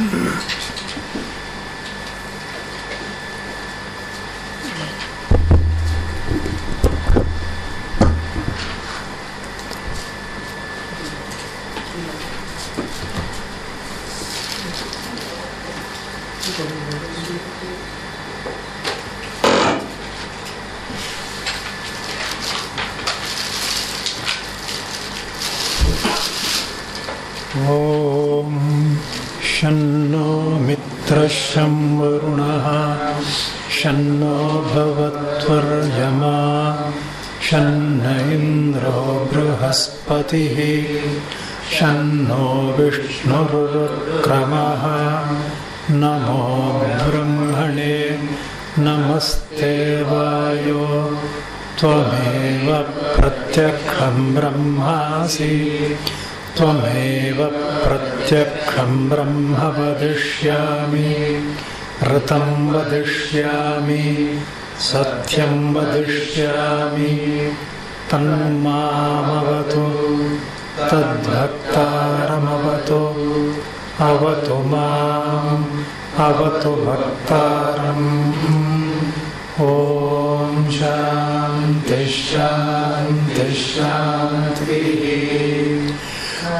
ॐ बृहस्पतिः शन्नो विष्णुरुक्रमः नमो ब्रह्मणे नमस्ते वायो। त्वमेव प्रत्यक्षं ब्रह्मासि। त्वमेव प्रत्यक्षं ब्रह्म वदिष्यामि। ऋतं वदिष्यामि। सत्यं वदिष्यामि तन्मामवतु तद्भक्तारमवतु, अवतु माम्, अवतु भक्तारम्। ॐ शान्ति शान्ति, शान्तिः।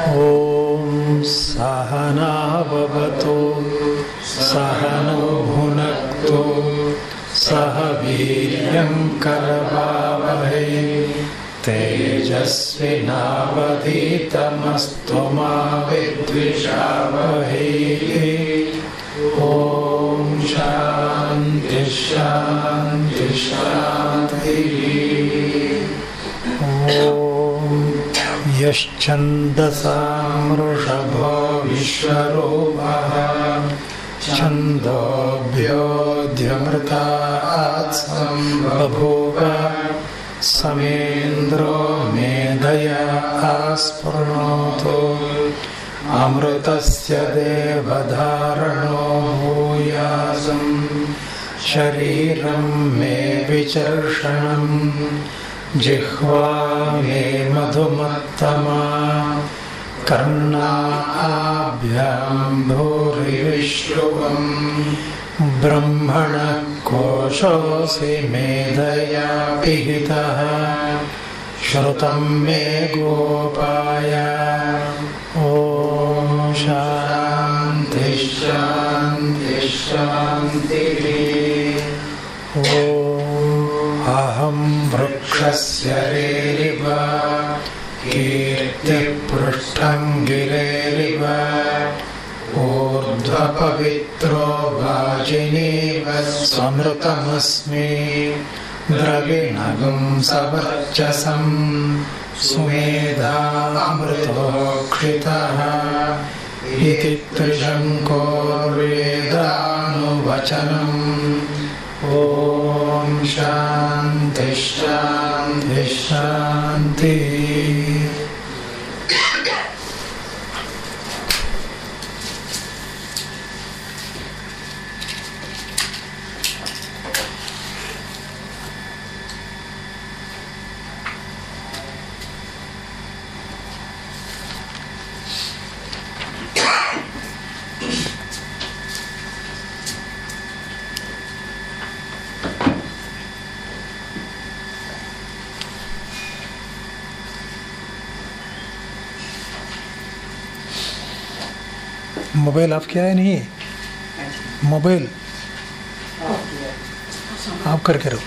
ॐ सहनावतु सहनो भुनक्तु सह वीर्यङ्करवावहै तेजस्विनावधीतमस्तु मा विद्विषावहै ॐ शान्ति शान्ति शान्तिः। ॐ यश्चन्दसामृषभो विश्वरूपः छन्दोभ्योऽध्यमृतात् बभूव। समेन्द्रो मेधया आस्पृणोतु अमृतस्य देवधारणो भूयासम् शरीरं मे विचर्षणम् जिह्वा मे मधुमत्तमा। कर्णाभ्यां भूरिविश्रुवम् ब्रह्मणः कोशोऽसि मेधया पिहितः। श्रुतं मे गोपाय। ॐ शान्ति ॐ अहं वृक्षस्य रेरिव कीर्तिपृष्ठं गिरेरिव ऊर्ध्वपवित्रो वाजिनीव समृतमस्मि द्रविणगं सवर्चसं। सुमेधामृतोक्षितः इति त्रिशङ्कोर्वेदानुवचनम्। ॐ शान्ति शान्ति शान्तिः मोबाइल ऑफ़ किया है? नहीं मोबाइल? आप करके रहो।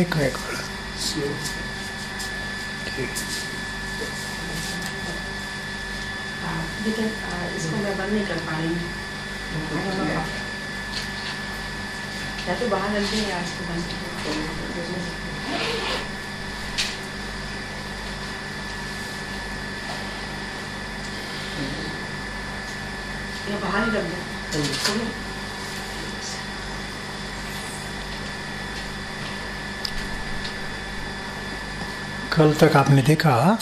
एक एक बड़ा लेकिन इसको मैं बंद नहीं कर पा रही हूँ. या तो बाहर रख दें या इसको बंद कल तक आपने देखा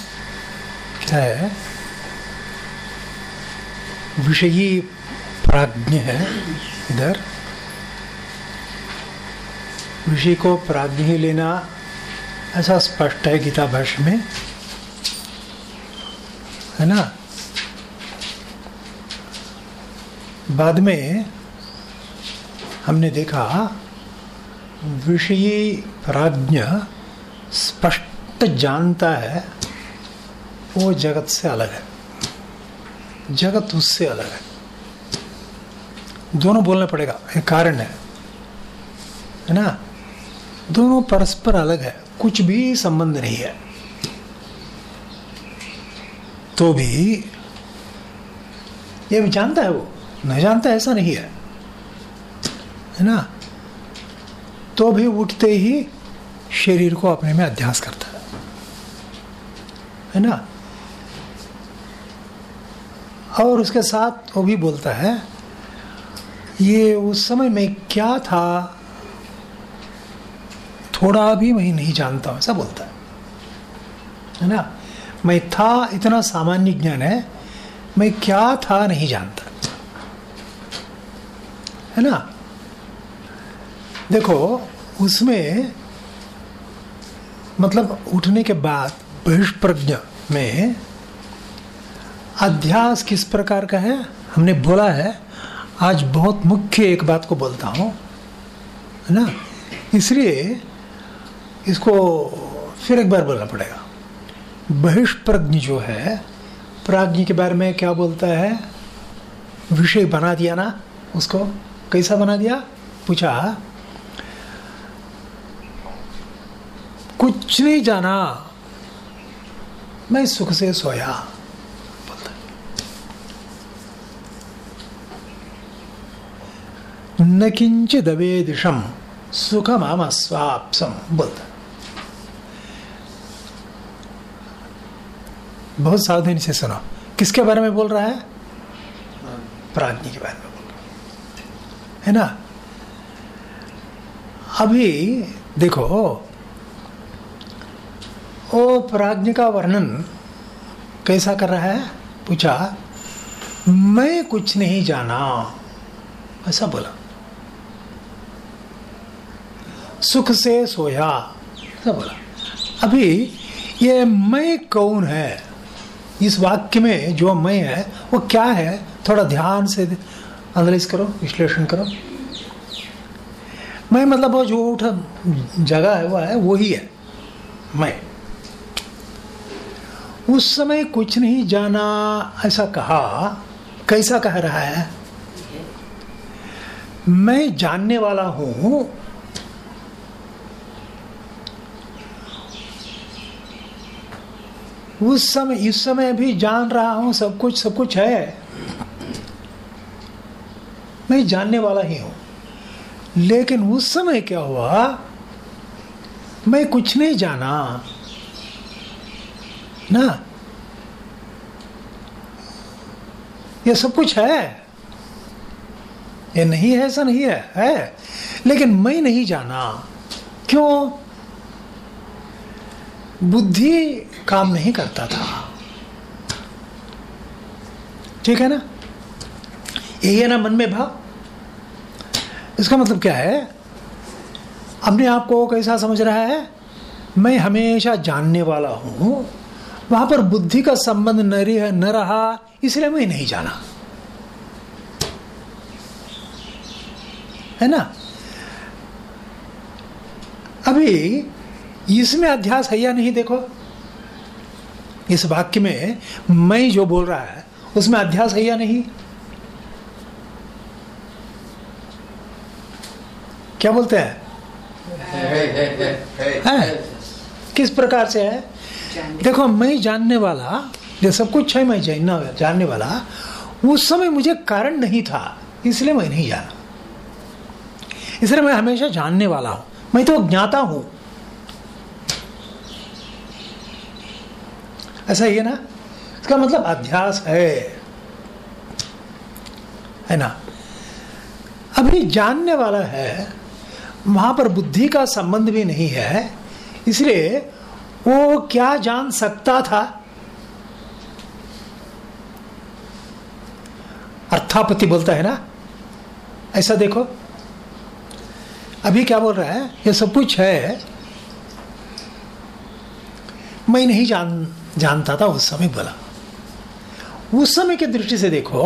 क्या है? विषयी प्राज्ञ है इधर। विषय को प्राज्ञ ही लेना ऐसा स्पष्ट है गीता भाष्य में। है ना? बाद में हमने देखा विषयी प्राज्ञ स्पष्ट जानता है, वो जगत से अलग है। जगत उससे अलग है। दोनों बोलना पड़ेगा, एक कारण है। है ना? दोनों परस्पर अलग है, कुछ भी संबंध नहीं है। तो भी ये भी जानता है वो नहीं जानता ऐसा नहीं है है ना? तो भी उठते ही शरीर को अपने में अध्यास करता है है ना? और उसके साथ वो भी बोलता है, ये उस समय में क्या था थोड़ा भी मैं नहीं जानता हूँ ऐसा बोलता है। है ना? मैं था, इतना सामान्य ज्ञान है, मैं क्या था नहीं जानता। है ना? देखो, उसमें मतलब उठने के बाद बहिष्प्रज्ञ में अध्यास किस प्रकार का है? हमने बोला है, आज बहुत मुख्य एक बात को बोलता हूँ। है ना? इसलिए इसको फिर एक बार बोलना पड़ेगा। बहिष्प्रज्ञ जो है, प्राज्ञ के बारे में क्या बोलता है? विषय बना दिया ना, उसको कैसा बना दिया? पूछा, कुछ नहीं जाना, मैं सुख से सोया न किंचित अवेदिशम सुखम आम स्वापसम बोलता बहुत सावधानी से सुनो। किसके बारे में बोल रहा है? प्राज्ञ के बारे में बोल रहा है ना? अभी देखो, ओ प्राज्ञ का वर्णन कैसा कर रहा है? पूछा, मैं कुछ नहीं जाना। ऐसा बोला। सुख से सोया। ऐसा बोला। अभी ये मैं कौन है? इस वाक्य में जो मैं है, वो क्या है? थोड़ा ध्यान से एनालाइज करो, विश्लेषण करो। मैं मतलब वो जो उठा जगह है वो है वो ही है। मैं। उस समय कुछ नहीं जाना, ऐसा कहा। कैसा कह रहा है? मैं जानने वाला हूँ उस समय, इस समय भी जान रहा हूँ, सब कुछ सब कुछ है। मैं जानने वाला ही हूँ। लेकिन उस समय क्या हुआ? मैं कुछ नहीं जाना। ना? ये सब कुछ है? ये नहीं है, ऐसा नहीं है है। लेकिन मैं नहीं जाना। क्यों? बुद्धि काम नहीं करता था। ठीक है ना? यही है ना मन में भाव। इसका मतलब क्या है? अपने आप को कैसा समझ रहा है? मैं हमेशा जानने वाला हूँ। वहाँ पर बुद्धि का संबंध न न रहा, इसलिए मैं नहीं जाना। है ना? अभी इसमें अध्यास है या नहीं देखो? इस वाक्य में मैं जो बोल रहा है उसमें अध्यास है या नहीं? क्या बोलते हैं? है किस प्रकार से है? देखो मैं जानने वाला जो सब कुछ है मैं जानना जानने वाला उस समय मुझे कारण नहीं था इसलिए मैं नहीं जाना। इसलिए मैं हमेशा जानने वाला हूँ। मैं तो ज्ञाता हूँ। ऐसा ही है ना? इसका मतलब अध्यास है। है ना? अभी जानने वाला है, वहाँ पर बुद्धि का संबंध भी नहीं है, इसलिए वो क्या जान सकता था? अर्थापति बोलता है ना? ऐसा देखो। अभी क्या बोल रहा है? ये सब कुछ है। मैं नहीं जान जानता था उस समय बोला। उस समय की दृष्टि से देखो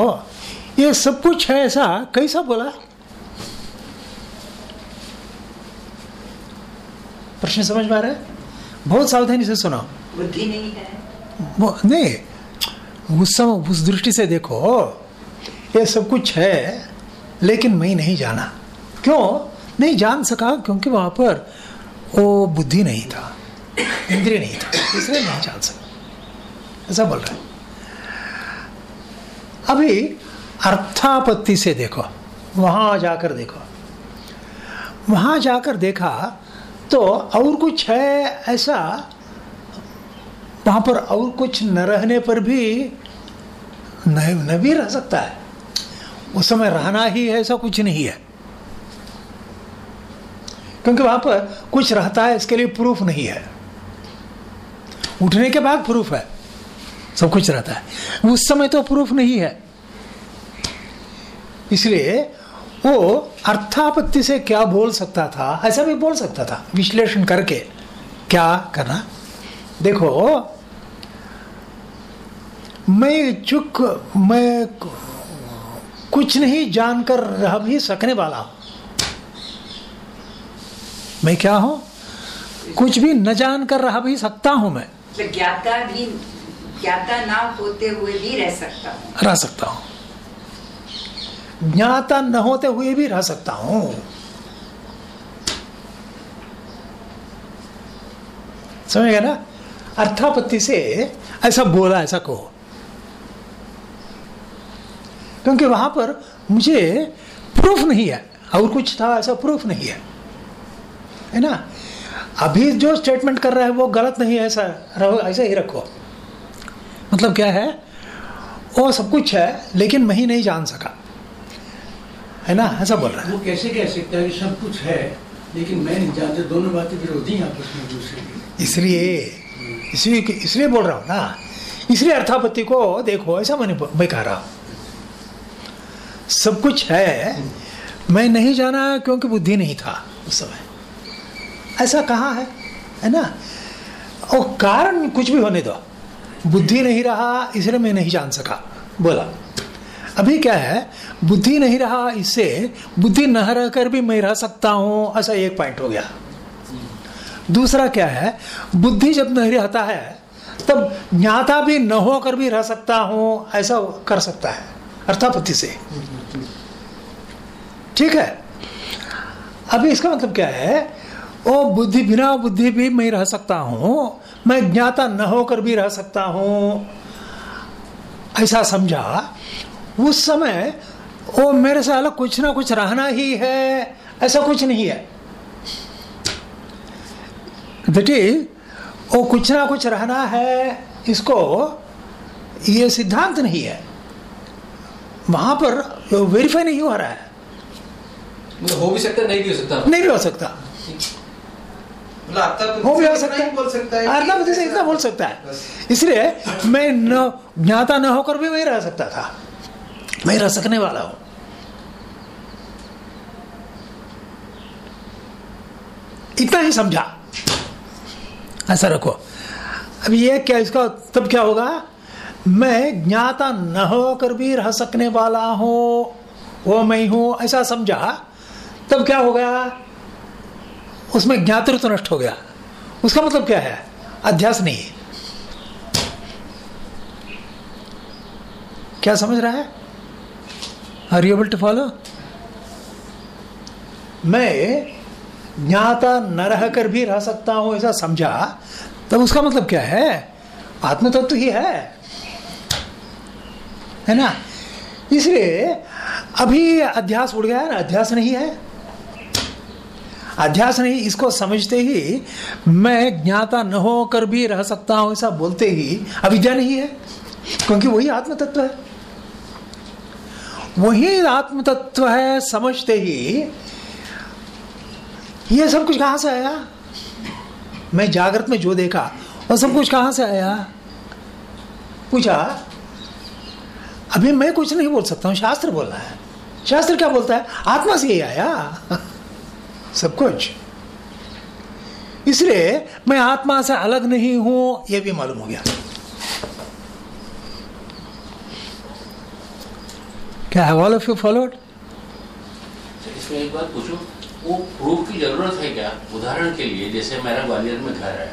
ये सब कुछ है ऐसा कैसा बोला? प्रश्न समझ में आ रहा है? बहुत सावधानी से सुना बुद्धि नहीं है। नहीं उस समय उस दृष्टि से देखो ये सब कुछ है लेकिन मैं नहीं जाना। क्यों? नहीं जान सका क्योंकि वहाँ पर वो बुद्धि नहीं था इंद्रिय नहीं था इसलिए नहीं जान सका। ऐसा बोल रहे अभी अर्थापत्ति से देखो वहाँ जाकर देखो। वहाँ जाकर देखा तो और कुछ है ऐसा वहाँ पर और कुछ न रहने पर भी न, न भी रह सकता है। उस समय रहना ही है ऐसा कुछ नहीं है। क्योंकि वहाँ पर कुछ रहता है इसके लिए प्रूफ नहीं है। उठने के बाद प्रूफ है। सब कुछ रहता है। उस समय तो प्रूफ नहीं है। इसलिए वो अर्थापत्ति से क्या बोल सकता था, ऐसा भी बोल सकता था, विश्लेषण करके। क्या करना? देखो, मैं चुक मैं कुछ नहीं जानकर रह भी सकने वाला हूँ। मैं क्या हूँ? कुछ भी न जानकर रह भी सकता हूँ मैं। ज्ञाता भी ज्ञाता ना होते हुए भी रह सकता हूँ। रह सकता हूँ। ज्ञाता न होते हुए भी रह सकता हूँ। समझ गया ना? अर्थापत्ति से ऐसा बोला, ऐसा कहो। क्योंकि वहाँ पर मुझे प्रूफ नहीं है। और कुछ था, ऐसा प्रूफ नहीं है। है ना? अभी जो स्टेटमेंट कर रहा है, वो गलत नहीं है, ऐसा रहो, ऐसा ही रखो। मतलब क्या है? वो सब कुछ है लेकिन मैं ही नहीं जान सका। है ना? ऐसा बोल रहा है। वो कैसे कह सकता है कि सब कुछ है लेकिन मैं नहीं जानता दोनों बातें विरोधी हैं आपस में दूसरे की। इसलिए इसलिए इसलिए बोल रहा हूँ ना। इसलिए अर्थापत्ति को देखो ऐसा मैंने मैं कह रहा हूँ। सब कुछ है मैं नहीं जाना क्योंकि बुद्धि नहीं था उस समय। ऐसा कहा है? है ना? और कारण कुछ भी होने दो। बुद्धि नहीं रहा, इसलिए मैं नहीं जान सका। बोला। अभी क्या है, बुद्धि नहीं रहा, इससे बुद्धि न रहकर भी मैं रह सकता हूँ, ऐसा एक पॉइंट हो गया। दूसरा क्या है, बुद्धि जब नहीं रहता है, तब ज्ञाता भी न होकर भी रह सकता हूँ, ऐसा कर सकता है, अर्थापत्ति से। ठीक है? अभी इसका मतलब क्या है, ओ बुद्धि, बिना बुद्धि भी मैं रह सकता हूँ मैं ज्ञाता न होकर भी रह सकता हूँ। ऐसा समझा। उस समय वो मेरे से अलग कुछ ना कुछ रहना ही है ऐसा कुछ नहीं है। दट इज़ वो कुछ ना कुछ रहना है इसको ये सिद्धांत नहीं है। वहाँ पर वेरीफाई नहीं हो रहा है। मतलब हो भी सकता नहीं भी हो सकता। नहीं भी हो सकता। मतलब अर्थापत्ति हो भी हो सकता ही। कि- अर्थापत्ति से इतना बोल सकता है। इसलिए मैं न ज्ञाता न होकर भी वही रह सकता था। मैं रह सकने वाला हूँ। इतना ही समझा। ऐसा रखो। अब ये क्या इसका तब क्या होगा? मैं ज्ञाता न होकर भी रह सकने वाला हूँ। वो मैं हूँ ऐसा समझा। तब क्या हो गया उसमें ज्ञातृत्व नष्ट हो गया। उसका मतलब क्या है? अध्यास नहीं। क्या समझ रहा है? Are you able to follow मैं ज्ञाता न रहकर भी रह सकता हूँ, ऐसा समझा। तब उसका मतलब क्या है? आत्म तत्व तो ही है। है ना? इसलिए अभी अध्यास उड़ गया है ना? अध्यास नहीं है। अध्यास नहीं, इसको समझते ही मैं ज्ञाता न होकर भी रह सकता हूँ, ऐसा बोलते ही अविद्या नहीं है, क्योंकि वही आत्म तत्व है। वही आत्म तत्व है, समझते ही ये सब कुछ कहाँ से आया? मैं जागृत में जो देखा, वो सब कुछ कहाँ से आया? पूछा, अभी मैं कुछ नहीं बोल सकता हूँ, शास्त्र बोल रहा है। शास्त्र क्या बोलता है? आत्मा से ही आया। सब कुछ। इसलिए मैं आत्मा से अलग नहीं हूँ यह भी मालूम हो गया। क्या है ऑल ऑफ़ यू फॉलोड इसमें एक बात पूछूँ वो प्रूफ की ज़रूरत है क्या? उदाहरण के लिए जैसे मेरा ग्वालियर में घर है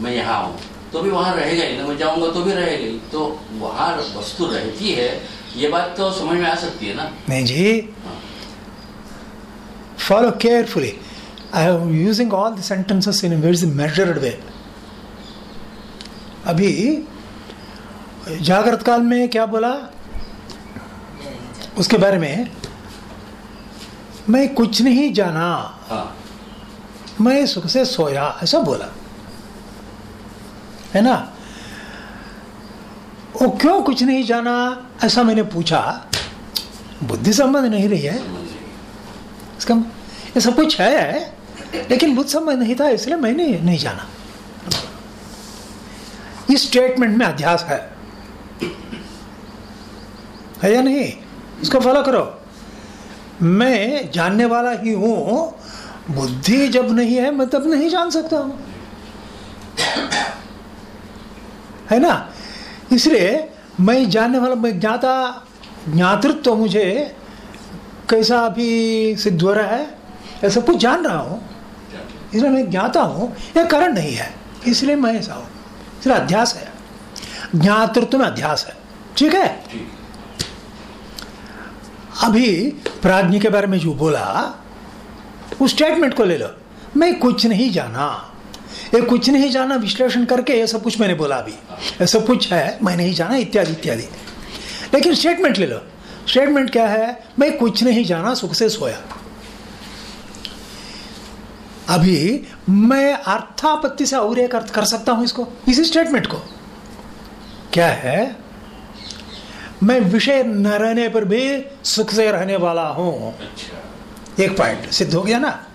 मैं यहाँ हूँ तो भी वहाँ रहेगा ही ना मैं जाऊँगा तो भी रहेगा ही। तो वहाँ वस्तु रहती है ये बात तो समझ में आ सकती है ना? नहीं जी। Follow carefully. I am using all the sentences in a very measured way. अभी जागृत काल में क्या बोला? उसके बारे में मैं कुछ नहीं जाना। हाँ। मैं सुख से सोया ऐसा बोला। है ना? वो क्यों कुछ नहीं जाना? ऐसा मैंने पूछा। बुद्धि संबंध नहीं रही है। इसका ये सब कुछ है लेकिन बुद्ध समय नहीं था, इसलिए मैंने नहीं जाना। इस स्टेटमेंट में अध्यास है। है या नहीं? इसको फॉलो करो। मैं जानने वाला ही हूँ, बुद्धि जब नहीं है, मैं तब नहीं जान सकता हूँ। है ना? इसलिए मैं जानने वाला, मैं ज्ञाता, ज्ञातृत्व तो मुझे कैसा अभी सिद्ध हो रहा है? ऐसा कुछ जान रहा हूँ। इसलिए मैं ज्ञाता हूँ, यह कारण नहीं है। इसलिए मैं ऐसा हूँ। इसलिए अध्यास है। ज्ञातृत्व में अध्यास है। ठीक है? अभी प्राज्ञ के बारे में जो बोला, उस स्टेटमेंट को ले लो। मैं कुछ नहीं जाना। ये कुछ नहीं जाना विश्लेषण करके ये सब कुछ मैंने बोला अभी। ये सब कुछ है, मैं नहीं जाना, इत्यादि इत्यादि। लेकिन स्टेटमेंट ले लो। स्टेटमेंट क्या है? मैं कुछ नहीं जाना सुख से सोया। अभी मैं अर्थापत्ति से और एक अर्थ कर सकता हूँ इसको इसी स्टेटमेंट को। क्या है? मैं विषय न रहने पर भी सुख से रहने वाला हूँ। अच्छा। एक पॉइंट सिद्ध हो गया ना?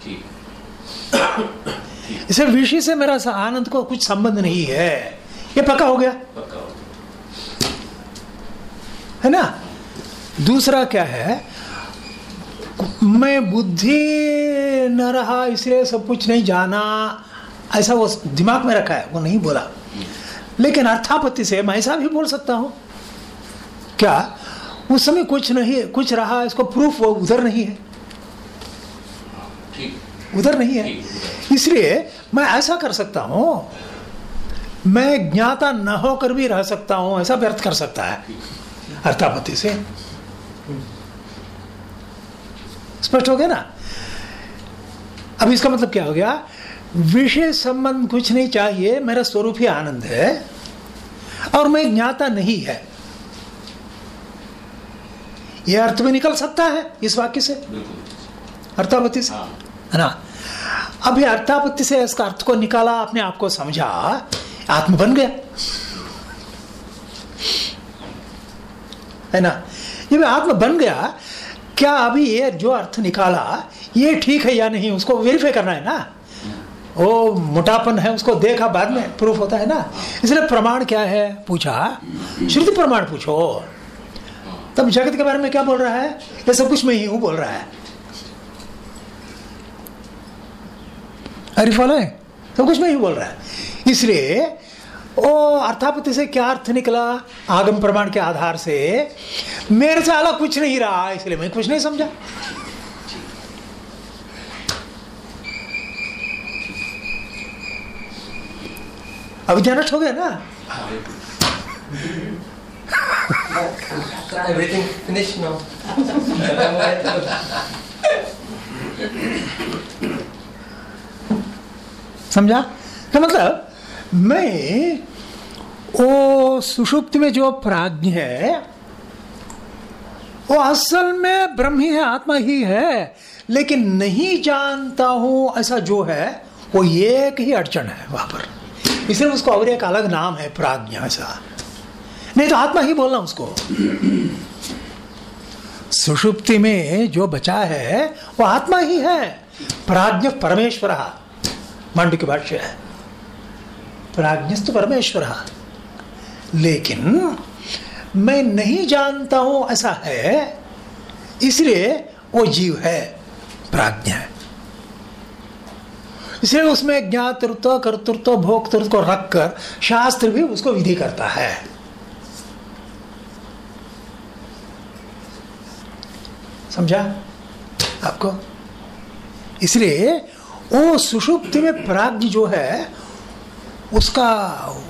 इसे विषय से मेरा आनंद को कुछ संबंध नहीं है। ये पक्का हो गया? पक्का हो है ना? दूसरा क्या है? मैं बुद्धि न रहा इसलिए सब कुछ नहीं जाना। ऐसा वो दिमाग में रखा है वो नहीं बोला। लेकिन अर्थापत्ति से मैं ऐसा भी बोल सकता हूँ। क्या? उस समय कुछ नहीं कुछ रहा इसको प्रूफ वो उधर नहीं है। उधर नहीं है। इसलिए मैं ऐसा कर सकता हूँ मैं ज्ञाता न होकर भी रह सकता हूँ ऐसा व्यर्थ कर सकता है। अर्थापत्ति से। स्पष्ट हो गया ना। अब इसका मतलब क्या हो गया? विषय संबंध कुछ नहीं चाहिए मेरा स्वरूप ही आनंद है और मैं ज्ञाता नहीं है। यह अर्थ में निकल सकता है इस वाक्य से? अर्थापत्ति से? हाँ। है ना? अभी अर्थापत्ति से इसका अर्थ को निकाला अपने आप को समझा आत्म बन गया। है ना? जब आत्म बन गया क्या अभी ये जो अर्थ निकाला, ये ठीक है या नहीं, उसको वेरीफाई करना है ना? वो मोटापन है, उसको देखा, बाद में प्रूफ होता है ना? इसलिए प्रमाण क्या है? पूछा, श्रुति प्रमाण पूछो। तब जगत के बारे में क्या बोल रहा है? ये सब कुछ मैं ही हूँ, बोल रहा है। अरे फॉलो है सब कुछ मैं ही बोल रहा है। इसलिए ओ अर्थापत्ति से क्या अर्थ निकला? आगम प्रमाण के आधार से मेरे से अलग कुछ नहीं रहा इसलिए मैं कुछ नहीं समझा। अभी नष्ट हो गया ना. समझा? तो मतलब मैं वो सुषुप्ति में जो प्राज्ञ है, वो असल में ब्रह्म ही है, आत्मा ही है, लेकिन नहीं जानता हूँ ऐसा जो है, वो एक ही अड़चन है वहाँ पर। इसलिए उसको और एक अलग नाम है प्राज्ञ ऐसा। नहीं तो आत्मा ही बोलना उसको। सुषुप्ति में जो बचा है, वो आत्मा ही है। प्राज्ञ परमेश्वर मांडू की भाष्य है। प्राज्ञस्त परमेश्वर। लेकिन मैं नहीं जानता हूँ ऐसा है, इसलिए वो जीव है, प्राज्ञ है। इसलिए उसमें ज्ञातृत्व कर्तृत्व भोक्तृत्व को रखकर शास्त्र भी उसको विधि करता है। समझा आपको? इसलिए वो सुषुप्ति में प्राज्ञ जो है उसका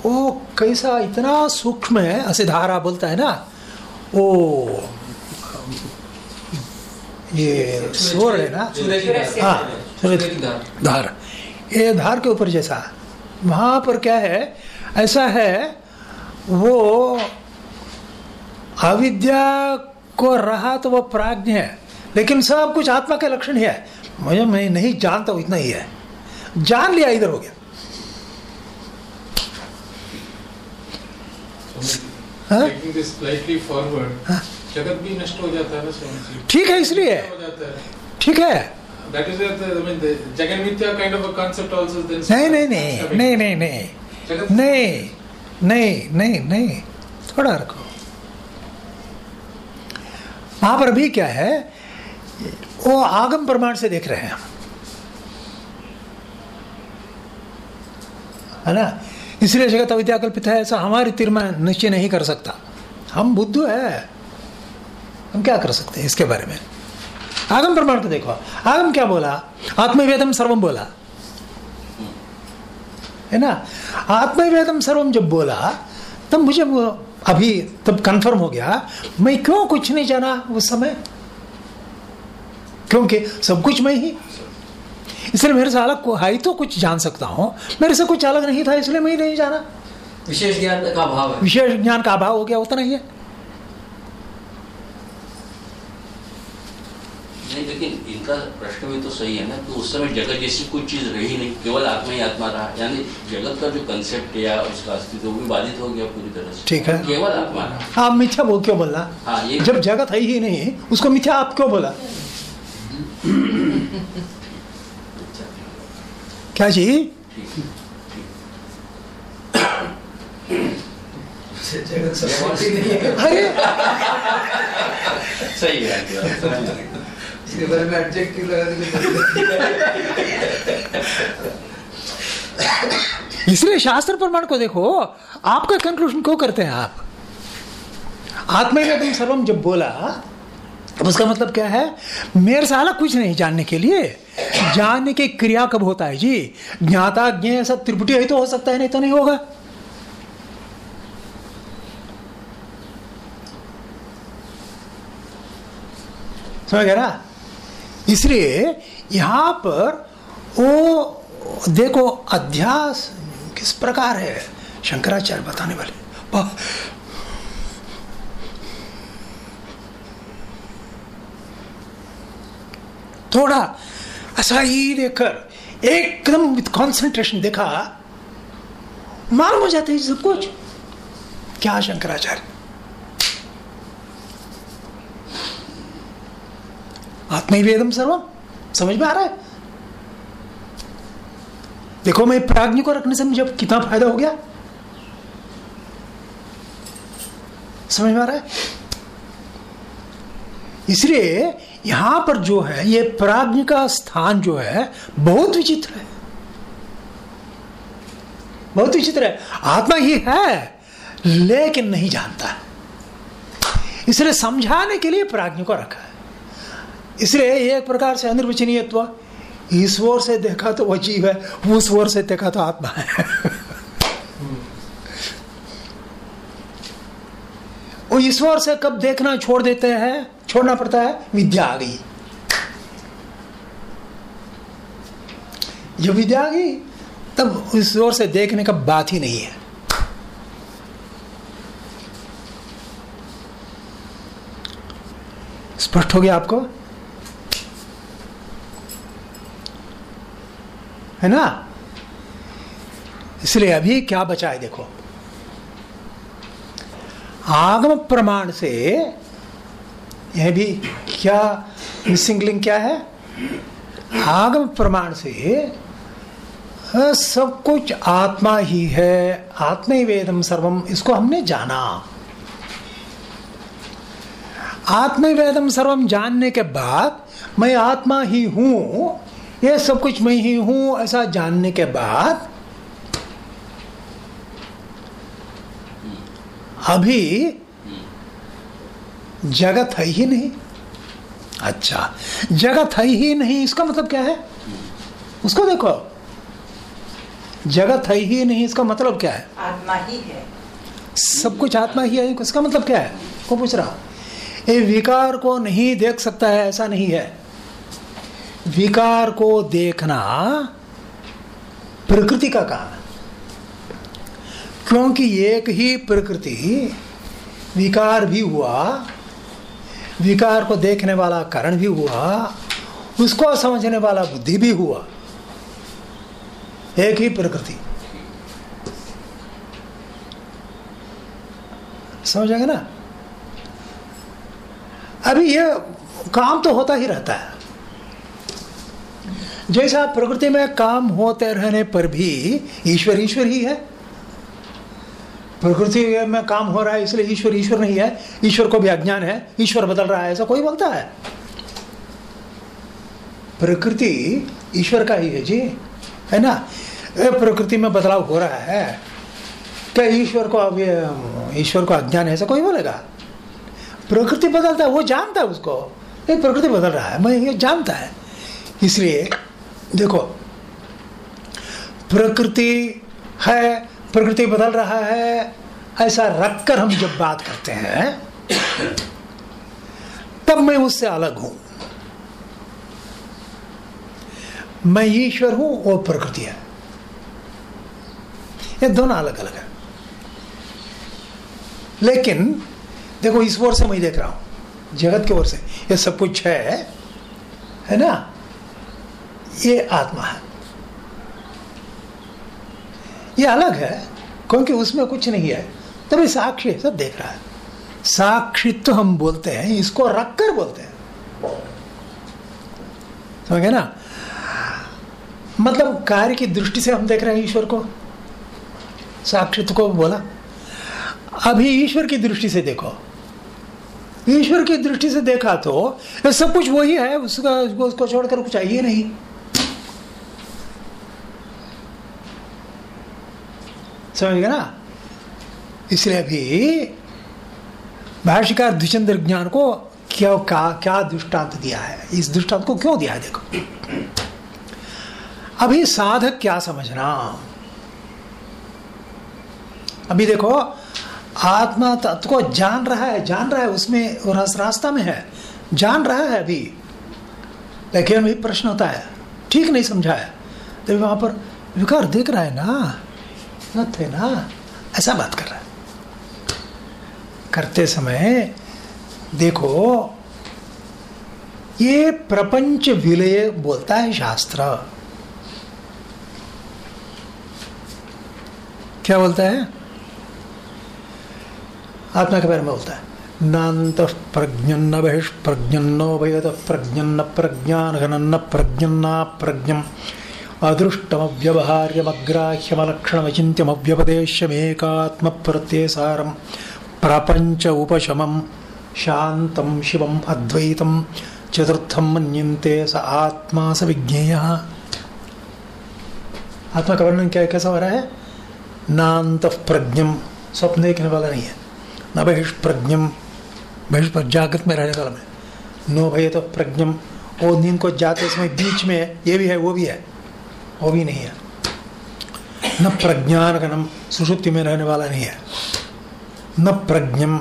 वो कैसा इतना सूक्ष्म है असिधारा बोलता है ना वो ये स्वर है ना। हाँ। धार ये धार के ऊपर जैसा वहाँ पर क्या है ऐसा है वो अविद्या को रहा तो वो प्राज्ञ है लेकिन सब कुछ आत्मा के लक्षण ही है मुझे मैं नहीं जानता हूँ इतना ही है जान लिया इधर हो गया हाँ? Taking this slightly forward, हाँ। जगत भी नष्ट हो जाता है ना स्वामी जी ठीक है इसलिए। हो है। ठीक है। That is the, I mean, the Jagan kind of a concept also then नहीं नहीं नहीं नहीं नहीं नहीं। नहीं नहीं नहीं नहीं। थोड़ा रखो वहाँ पर भी क्या है? वो आगम प्रमाण से देख रहे हैं हम। है ना? इसलिए जगत अविद्या कल्पित है, ऐसा हमारी तिर में निश्चय नहीं कर सकता। हम बुद्ध है। हम क्या कर सकते हैं इसके बारे में? आगम प्रमाण को देखो। आगम क्या बोला? आत्मवेदम सर्वम बोला। है ना? आत्मवेदम सर्वम जब बोला, तब मुझे वो अभी तब कंफर्म हो गया, मैं क्यों कुछ नहीं जाना उस समय? क्योंकि सब कुछ मैं ही इसलिए मेरे से अलग को है तो कुछ जान सकता हूँ। मेरे से कुछ अलग नहीं था इसलिए मैं ही नहीं जाना। विशेष ज्ञान का अभाव है। विशेष ज्ञान का अभाव हो गया उतना ही है। नहीं लेकिन इनका प्रश्न भी तो सही है ना कि उस समय जगत जैसी कोई चीज़ रही नहीं केवल आत्मा ही आत्मा रहा। यानी जगत का जो कंसेप्ट या उसका अस्तित्व भी बाधित हो गया पूरी तरह से। ठीक है। केवल आत्मा रहा। आप मिथ्या वो क्यों बोलना? हाँ ये जब जगत है ही नहीं उसको मिथ्या आप क्यों बोला? क्या जी है अरे सही है। इसके बारे में एडजेक्टिव लगा इसलिए शास्त्र प्रमाण को देखो आपका कंक्लूजन क्यों करते हैं आप। आत्मा ने तुम सर्वम जब बोला अब उसका मतलब क्या है? मेरे से अलग कुछ नहीं जानने के लिए। जानने की क्रिया कब होता है जी? ज्ञाता ज्ञ सब त्रिपुटी ही तो हो सकता है, नहीं तो नहीं होगा। समझ गया ना? इसलिए यहाँ पर वो देखो, अध्यास किस प्रकार है? शंकराचार्य बताने वाले। थोड़ा ऐसा ही देखकर एकदम विथ कॉन्सेंट्रेशन देखा, मालूम हो जाते हैं सब कुछ। क्या शंकराचार्य? आत्मवेदम सर्वम, समझ में आ रहा है? देखो, मैं प्राज्ञ को रखने से मुझे कितना फ़ायदा हो गया? समझ में आ रहा है? इसलिए यहाँ पर जो है, ये प्राज्ञ का स्थान जो है, बहुत विचित्र है। बहुत विचित्र है। आत्मा ही है, लेकिन नहीं जानता। इसलिए समझाने के लिए प्राज्ञ को रखा है। इसलिए एक प्रकार से अनिर्वचनीयत्व इस ओर से देखा तो वह जीव है, उस ओर से देखा तो आत्मा है। ईश्वर से कब देखना छोड़ देते हैं, छोड़ना पड़ता है? विद्या आ गई जब विद्या आ गई तब ईश्वर से देखने का बात ही नहीं है। स्पष्ट हो गया आपको? है ना? इसलिए अभी क्या बचा है देखो। आगम प्रमाण से, यह भी क्या मिसिंग लिंक क्या है? आगम प्रमाण से सब कुछ आत्मा ही है आत्मा वेदम सर्वम इसको हमने जाना। आत्म वेदम सर्वम जानने के बाद, मैं आत्मा ही हूँ ये सब कुछ मैं ही हूँ, ऐसा जानने के बाद अभी जगत है ही नहीं। अच्छा जगत है ही नहीं इसका मतलब क्या है? उसको देखो। जगत है ही नहीं इसका मतलब क्या है? आत्मा ही है। सब कुछ आत्मा ही है इसका मतलब क्या है? को पूछ रहा हूँ। ये विकार को नहीं देख सकता है ऐसा नहीं है। विकार को देखना प्रकृति का काम है। क्योंकि एक ही प्रकृति विकार भी हुआ, विकार को देखने वाला कारण भी हुआ, उसको समझने वाला बुद्धि भी हुआ। एक ही प्रकृति। समझेगा ना? अभी ये काम तो होता ही रहता है। जैसा प्रकृति में काम होते रहने पर भी ईश्वर ईश्वर ही है। प्रकृति में काम हो रहा है, इसलिए ईश्वर ईश्वर नहीं है। ईश्वर को भी अज्ञान है। ईश्वर बदल रहा है, ऐसा कोई बोलता है? प्रकृति ईश्वर का ही है जी। है ना? प्रकृति में बदलाव हो रहा है। क्या ईश्वर को अब ईश्वर को अज्ञान है, ऐसा कोई बोलेगा? प्रकृति बदलता है, वो जानता है उसको। ये प्रकृति बदल रहा है, मैं ये जानता है। इसलिए देखो, प्रकृति है प्रकृति बदल रहा है, ऐसा रखकर हम जब बात करते हैं, तब मैं उससे अलग हूँ। मैं ईश्वर हूँ वो प्रकृति है। ये दोनों अलग अलग है। लेकिन, देखो, इस ओर से मैं देख रहा हूँ, जगत की ओर से। ये सब कुछ है है ना? ये आत्मा है। ये अलग है, क्योंकि उसमें कुछ नहीं है। तभी साक्षी सब देख रहा है। साक्षित्व तो हम बोलते हैं, इसको रखकर बोलते हैं। समझे ना? मतलब कार्य की दृष्टि से हम देख रहे हैं ईश्वर को। साक्षित्व को बोला, अभी ईश्वर की दृष्टि से देखो। ईश्वर की दृष्टि से देखा तो सब कुछ वही है, उसका, उसको छोड़कर कुछ चाहिए नहीं। समझ गया ना इसलिए अभी भाष्यकार द्विचंद्र ज्ञान को क्यों क्या क्या दृष्टांत दिया है इस दृष्टांत को क्यों दिया है देखो अभी साधक क्या समझना अभी देखो आत्मा तत्व को जान रहा है जान रहा है उसमें रस रास्ता में है जान रहा है अभी लेकिन भी प्रश्न होता है ठीक नहीं समझा है तो वहाँ पर विकार देख रहा है ना न थे ना। ऐसा बात कर रहा है। करते समय देखो, ये प्रपंच विलय बोलता है शास्त्र। क्या बोलता है? आत्मा के बारे में बोलता है। नात प्रज्ञन्न बहिष्प्रज्ञन्नो भयत प्रज्ञन्न प्रज्ञान घनन्न प्रज्ञन्ना प्रज्ञम। अदृष्टमव्यवहार्यमग्राह्यमलक्षणमचिन्त्यमव्यपदेश्यमेकात्म प्रत्ययसारं प्रपञ्च उपशमं शान्तं शिवम् अद्वैतं चतुर्थं मन्यन्ते स आत्मा स विज्ञेयः। आत्मा का वर्णन क्या कैसा हो रहा है? नान्त प्रज्ञम। स्वप्न देखने वाला नहीं है। न बहिष्प्रज्ञम। बहिष्प्र जागृत में रहने वाला में। नो भय तो प्रज्ञम। वो नींद को जाते समय बीच में ये भी है, वो भी है। वो भी नहीं है। न प्रज्ञान गणम सुषुप्ति में रहने वाला नहीं है। न प्रज्ञम,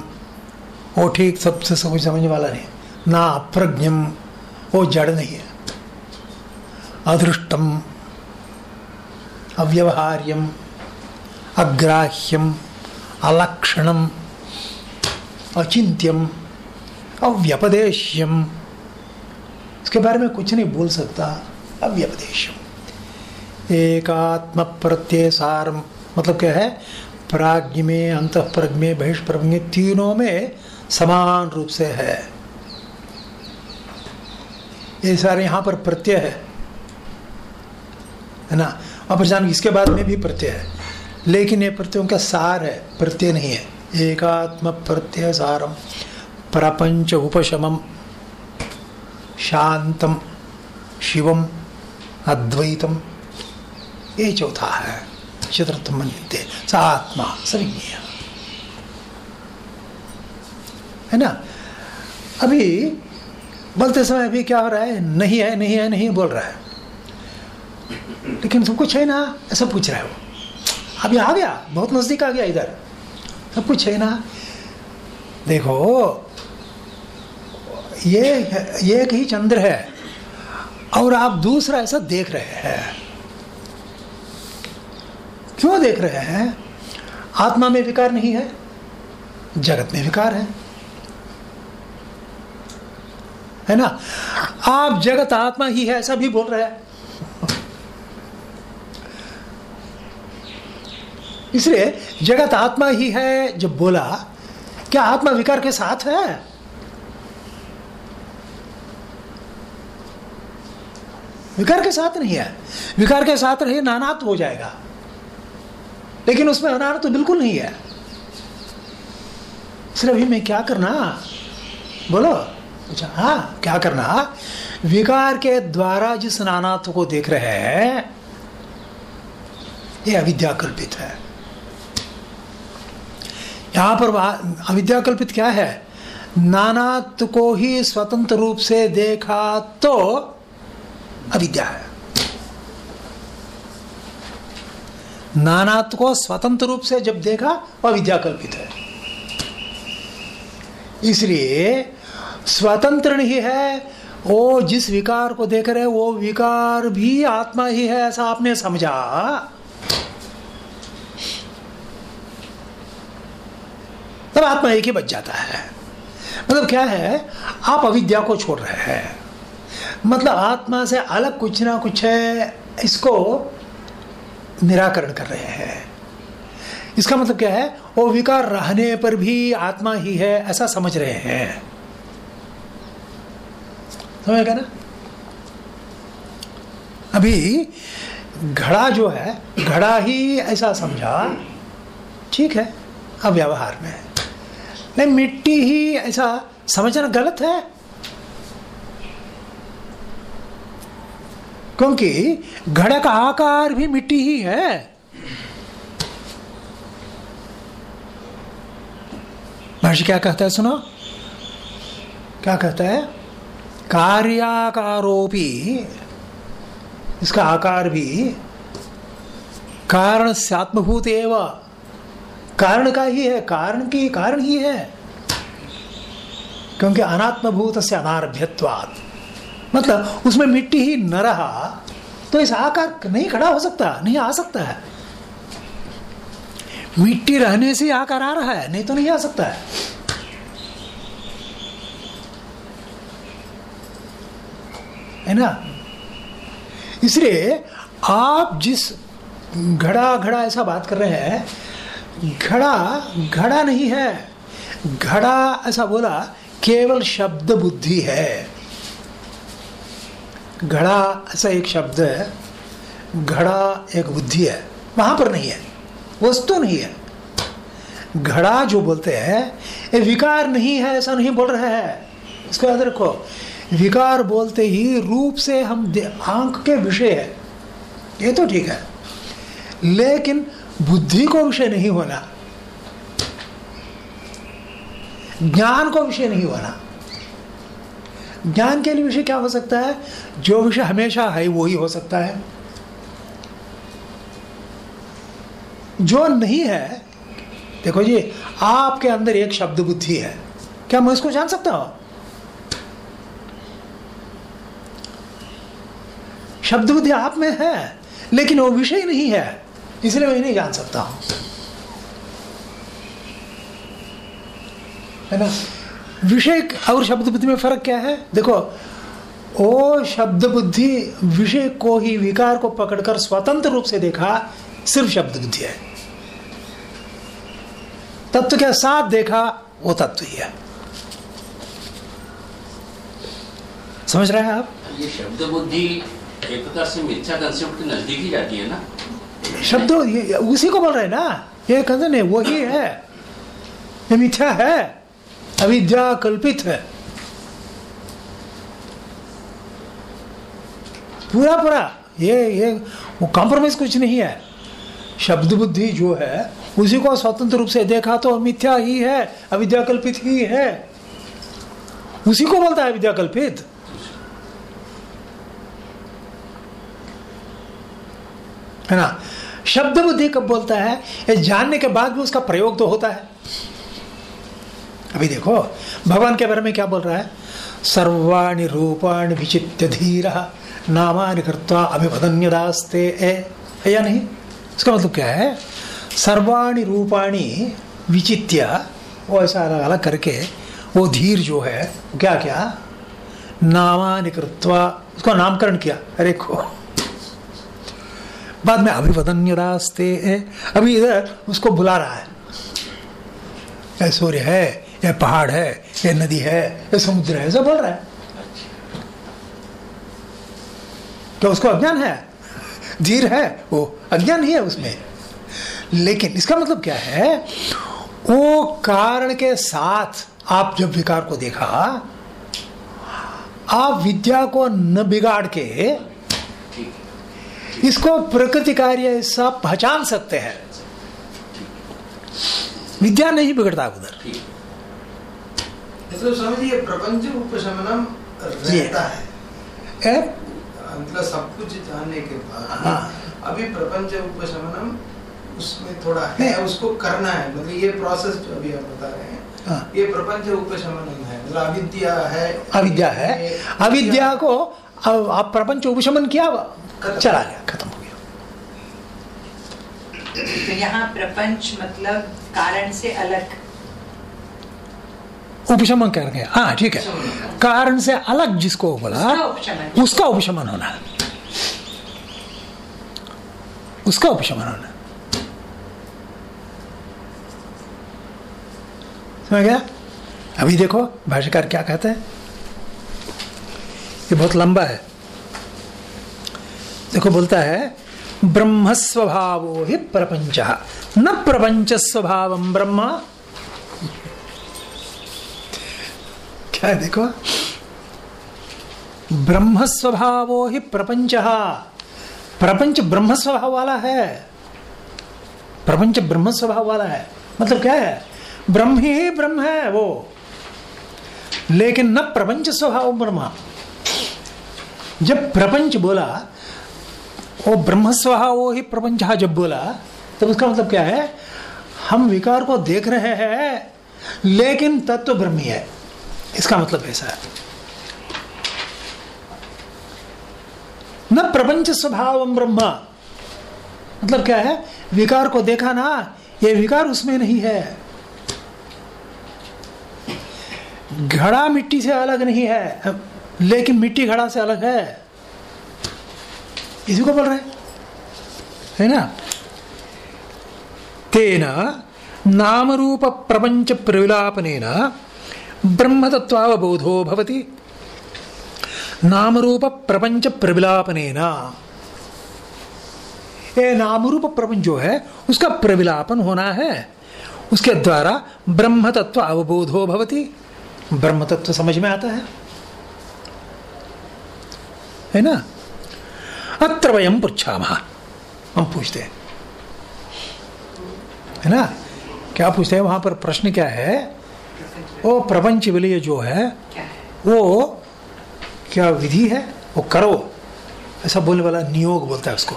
वो ठीक सबसे सब समझने वाला नहीं ना अप्रज्ञम, वो जड़ नहीं है। अदृष्टम, अव्यवहार्यम, अग्राह्यम, अलक्षणम, अचिंत्यम, अव्यपदेश्यम। इसके बारे में कुछ नहीं बोल सकता। अव्यपदेश्यम। एकात्म प्रत्यय सार मतलब क्या है? प्राज्ञ में अंत प्रज्ञ में बहिष्प्रज्ञ तीनों में समान रूप से है। ये सारे यहाँ पर प्रत्यय है। है ना? अपरजान इसके बाद में भी प्रत्यय है। लेकिन ये प्रत्ययों का सार है। प्रत्यय नहीं है। एकात्म प्रत्यय सारम प्रपंच उपशमम। शांतम। शिवम। अद्वैतम। ये चौथा है। चतुर्थ मनते सा आत्मा है ना? अभी बोलते समय अभी क्या हो रहा है? नहीं है नहीं है, नहीं बोल रहा है। लेकिन सब कुछ है ना? ऐसा पूछ रहा है वो। अभी आ गया, बहुत नज़दीक आ गया इधर। सब कुछ है ना? देखो, ये ये एक ही चंद्र है और आप दूसरा ऐसा देख रहे हैं। क्यों देख रहे हैं? आत्मा में विकार नहीं है, जगत में विकार है। है ना? आप जगत आत्मा ही है ऐसा भी बोल रहे हैं। इसलिए जगत आत्मा ही है, जब बोला, क्या आत्मा विकार के साथ है? विकार के साथ नहीं है। विकार के साथ रहे नानात हो जाएगा। लेकिन उसमें अनार तो बिल्कुल नहीं है। सिर्फ़ अभी मैं क्या करना? बोलो। अच्छा हाँ क्या करना? विकार के द्वारा जिस नानात्व को देख रहे हैं, ये अविद्या कल्पित है। यहाँ पर अविद्या कल्पित क्या है? नानात्व को ही स्वतंत्र रूप से देखा तो अविद्या है। नानात्व को स्वतंत्र रूप से जब देखा वह विद्या कल्पित है। इसलिए स्वतंत्र नहीं है, वो जिस विकार को देख रहे वो विकार भी आत्मा ही है, ऐसा आपने समझा। तब आत्मा एक ही बच जाता है। मतलब क्या है, आप अविद्या को छोड़ रहे हैं। मतलब आत्मा से अलग कुछ ना कुछ है, इसको निराकरण कर रहे हैं। इसका मतलब क्या है? वो विकार रहने पर भी आत्मा ही है, ऐसा समझ रहे हैं। समझ गया ना? अभी घड़ा जो है, घड़ा ही ऐसा समझा, ठीक है अब व्यवहार में। नहीं, मिट्टी ही ऐसा समझना गलत है? क्योंकि घड़े का आकार भी मिट्टी ही है। भाष्य क्या कहता है, सुनो। क्या कहता है? कार्याकारोपी, इसका आकार भी कारण से आत्मभूत एवं। कारण का ही है, कारण की कारण ही है। क्योंकि अनात्मभूत से अनारभ्यवाद मतलब उसमें मिट्टी ही न रहा तो इस आकार नहीं खड़ा हो सकता, नहीं आ सकता है। मिट्टी रहने से आकार आ रहा है, नहीं तो नहीं आ सकता है। है ना? इसलिए आप जिस घड़ा घड़ा ऐसा बात कर रहे हैं, घड़ा घड़ा नहीं है, घड़ा ऐसा बोला, केवल शब्द बुद्धि है। घड़ा ऐसा एक शब्द है, घड़ा एक बुद्धि है, वहाँ पर नहीं है, वस्तु नहीं है। घड़ा जो बोलते हैं, ये विकार नहीं है, ऐसा नहीं बोल रहे हैं। इसको याद रखो, विकार बोलते ही रूप से हम आँख के विषय है, ये तो ठीक है। लेकिन बुद्धि को विषय नहीं होना, ज्ञान को विषय नहीं होना ज्ञान के लिए विषय क्या हो सकता है? जो विषय हमेशा है वो ही हो सकता है। जो नहीं है, देखो जी, आपके अंदर एक शब्द बुद्धि है। क्या मैं इसको जान सकता हूँ? शब्द बुद्धि आप में है, लेकिन वो विषय नहीं है, इसलिए मैं नहीं जान सकता हूँ। है ना? विषय और शब्द बुद्धि में फ़र्क क्या है? देखो ओ शब्द बुद्धि विषय को ही विकार को पकड़कर स्वतंत्र रूप से देखा सिर्फ़ शब्द बुद्धि है। तत्व के साथ देखा वो तत्व ही है। समझ रहे हैं आप? ये शब्द बुद्धि एक प्रकार से मिथ्या कंसेप्ट के नज़दीक ही जाती है ना? शब्द उसी को बोल रहे हैं ना? ये कहते नहीं वही है। ये मिथ्या है। अविद्या कल्पित है। पूरा पूरा ये ये, वो कॉम्प्रोमाइज कुछ नहीं है। शब्द बुद्धि जो है, उसी को स्वतंत्र रूप से देखा तो मिथ्या ही है अविद्या कल्पित ही है। उसी को बोलता है विद्या कल्पित है ना? शब्द बुद्धि कब बोलता है? ये जानने के बाद भी उसका प्रयोग तो होता है। अभी देखो, भगवान के बारे में क्या बोल रहा है? सर्वाणि रूपाणि विचित्य धीर, नामानि कृत्वा अभिवदन्यदास्ते है या नहीं? इसका मतलब क्या है? सर्वाणि रूपाणि विचित्य, वो ऐसा अलग अलग करके, वो धीर जो है क्या क्या? नामानि कृत्वा, उसका नामकरण किया। अरे को। बाद में अभिवदन्य रास्ते अभी इधर उसको बुला रहा है। सूर्य है? यह पहाड़ है यह नदी है यह समुद्र है, सब बोल रहा है। तो उसको अज्ञान है धीर है, वो अज्ञान ही है उसमें। लेकिन इसका मतलब क्या है? वो कारण के साथ आप जब विकार को देखा, आप विद्या को न बिगाड़ के इसको प्रकृति कार्य ऐसा पहचान सकते हैं। विद्या नहीं बिगड़ता उधर। मतलब समझिए प्रपंच उपशमनम रहता है? मतलब सब कुछ जानने के बाद हाँ। अभी प्रपंच उपशमनम उसमें थोड़ा है उसको करना है। मतलब ये प्रोसेस जो अभी आप बता रहे हैं हाँ। ये प्रपंच उपशमनम है। मतलब अविद्या है। अविद्या है। अविद्या को अब आप प्रपंच उपशमन किया चला गया खत्म हो गया। तो यहाँ प्रपंच मतलब कारण से अलग उपशमन कर गया हाँ ठीक है। कारण से अलग जिसको बोला उसका उपशमन। होना। उसका उपशमन होना। समझ गया? अभी देखो भाष्यकार क्या कहते हैं। ये बहुत लंबा है। देखो बोलता है ब्रह्म स्वभाव ही प्रपंच। न प्रपंच स्वभाव ब्रह्म क्या है, देखो। ब्रह्म स्वभावो ही प्रपंच। प्रपंच ब्रह्म स्वभाव वाला है। प्रपंच ब्रह्म स्वभाव वाला है। मतलब क्या है? ब्रह्म ही ब्रह्म है वो। लेकिन न प्रपंच स्वभाव ब्रह्मा। जब प्रपंच बोला वो ब्रह्म स्वभाव ही प्रपंच जब बोला तो उसका मतलब क्या है? हम विकार को देख रहे हैं, लेकिन तत्व ब्रह्म है। इसका मतलब ऐसा है। न प्रपंच स्वभाव ब्रह्म। मतलब क्या है? विकार को देखा ना, ये विकार उसमें नहीं है। घड़ा मिट्टी से अलग नहीं है, लेकिन मिट्टी घड़ा से अलग है। इसी को बोल रहे हैं। ना? तेन नाम रूप प्रपंच प्रविलापनेन ब्रह्म तत्वावबोधो भवति। नाम रूप प्रपंच प्रविलापनेन ये नाम रूप प्रपंच जो है, उसका प्रविलापन होना है। उसके द्वारा ब्रह्म तत्व अवबोधो भवती। ब्रह्म तत्व समझ में आता है। है ना? अत्र वयम पृछामः हम पूछते हैं। है ना? क्या पूछते हैं? वहाँ पर प्रश्न क्या है? वो प्रपंच विलय जो है वो क्या विधि है? वो करो। ऐसा बोलने वाला नियोग बोलता है उसको।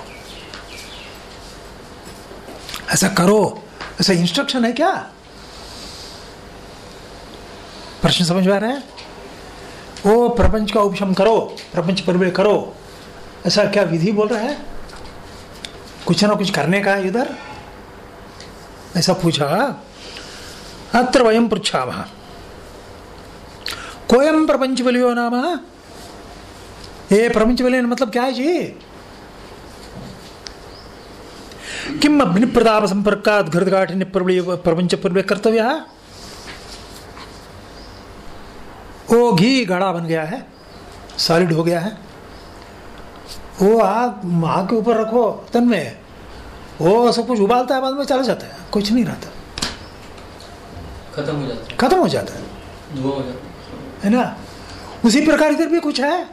ऐसा करो। ऐसा इंस्ट्रक्शन है क्या? प्रश्न समझ में आ रहा है? वो प्रपंच का उपशम करो। प्रपंच परिवय करो। ऐसा क्या विधि बोल रहा है? कुछ ना कुछ करने का है इधर। ऐसा पूछा अत्र वयम पृछामः कोयम प्रपंच बलियो नाम। ये प्रपंच बलियन मतलब क्या है जी? किम अग्नि प्रताप संपर्कात प्रबली प्रपंच कर्तव्य? वो घी गड़ा बन गया है सॉलिड हो गया है। वो आग आग के ऊपर रखो तन में। वो सब कुछ उबालता है बाद में चला जाता है कुछ नहीं रहता। खत्म हो जाता खत्म हो जाता है है। धुआँ हो जाता है। है ना? उसी प्रकार इधर भी कुछ है।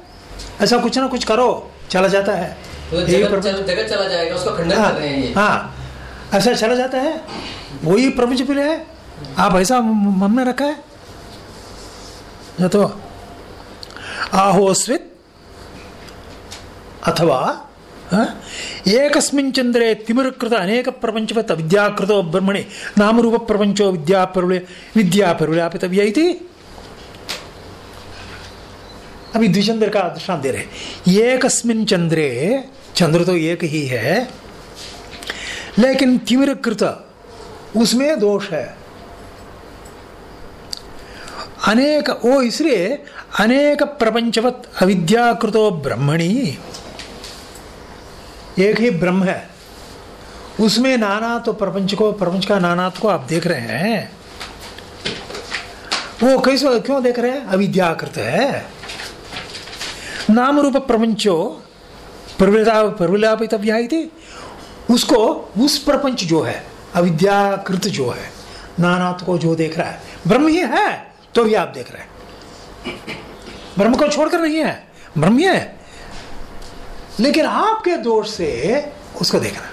ऐसा कुछ ना कुछ करो चला जाता है। तो जगत चल, जाएगा उसको खंडन हाँ, कर रहे हैं ये। हाँ ऐसा चला जाता है। वही प्रपंच भी है। आप ऐसा मन में रखा है? या तो आहोस्वित अथवा हाँ, एकस्मिन् चंद्रे तिमिरकृत अनेक प्रपंचवत् अविद्याकृतो ब्रह्मणि विद्या परवले विद्या परवल्यापितव्य इति अभी द्विचंद्र का दृष्टांत दे रहे एक चंद्रे, चंद्र तो एक ही है, लेकिन तीव्र कृत उसमें दोष है। अनेक वो इसलिए, अनेक प्रपंचवत अविद्याकृतो ब्रह्मणी। एक ही ब्रह्म है। उसमें नाना तो प्रपंच को, प्रपंच का नानात्व को आप देख रहे हैं। वो कैसे, क्यों देख रहे हैं? अविद्याकृत है। नाम रूप प्रपंचो प्रविला प्रविलापितव्या थी उसको उस प्रपंच जो है, अविद्याकृत जो है, नानात्व को जो देख रहा है, ब्रह्म ही है तो भी आप देख रहे हैं। ब्रह्म को छोड़कर नहीं है, ब्रह्म ही है। लेकिन आपके दोष से उसको देखना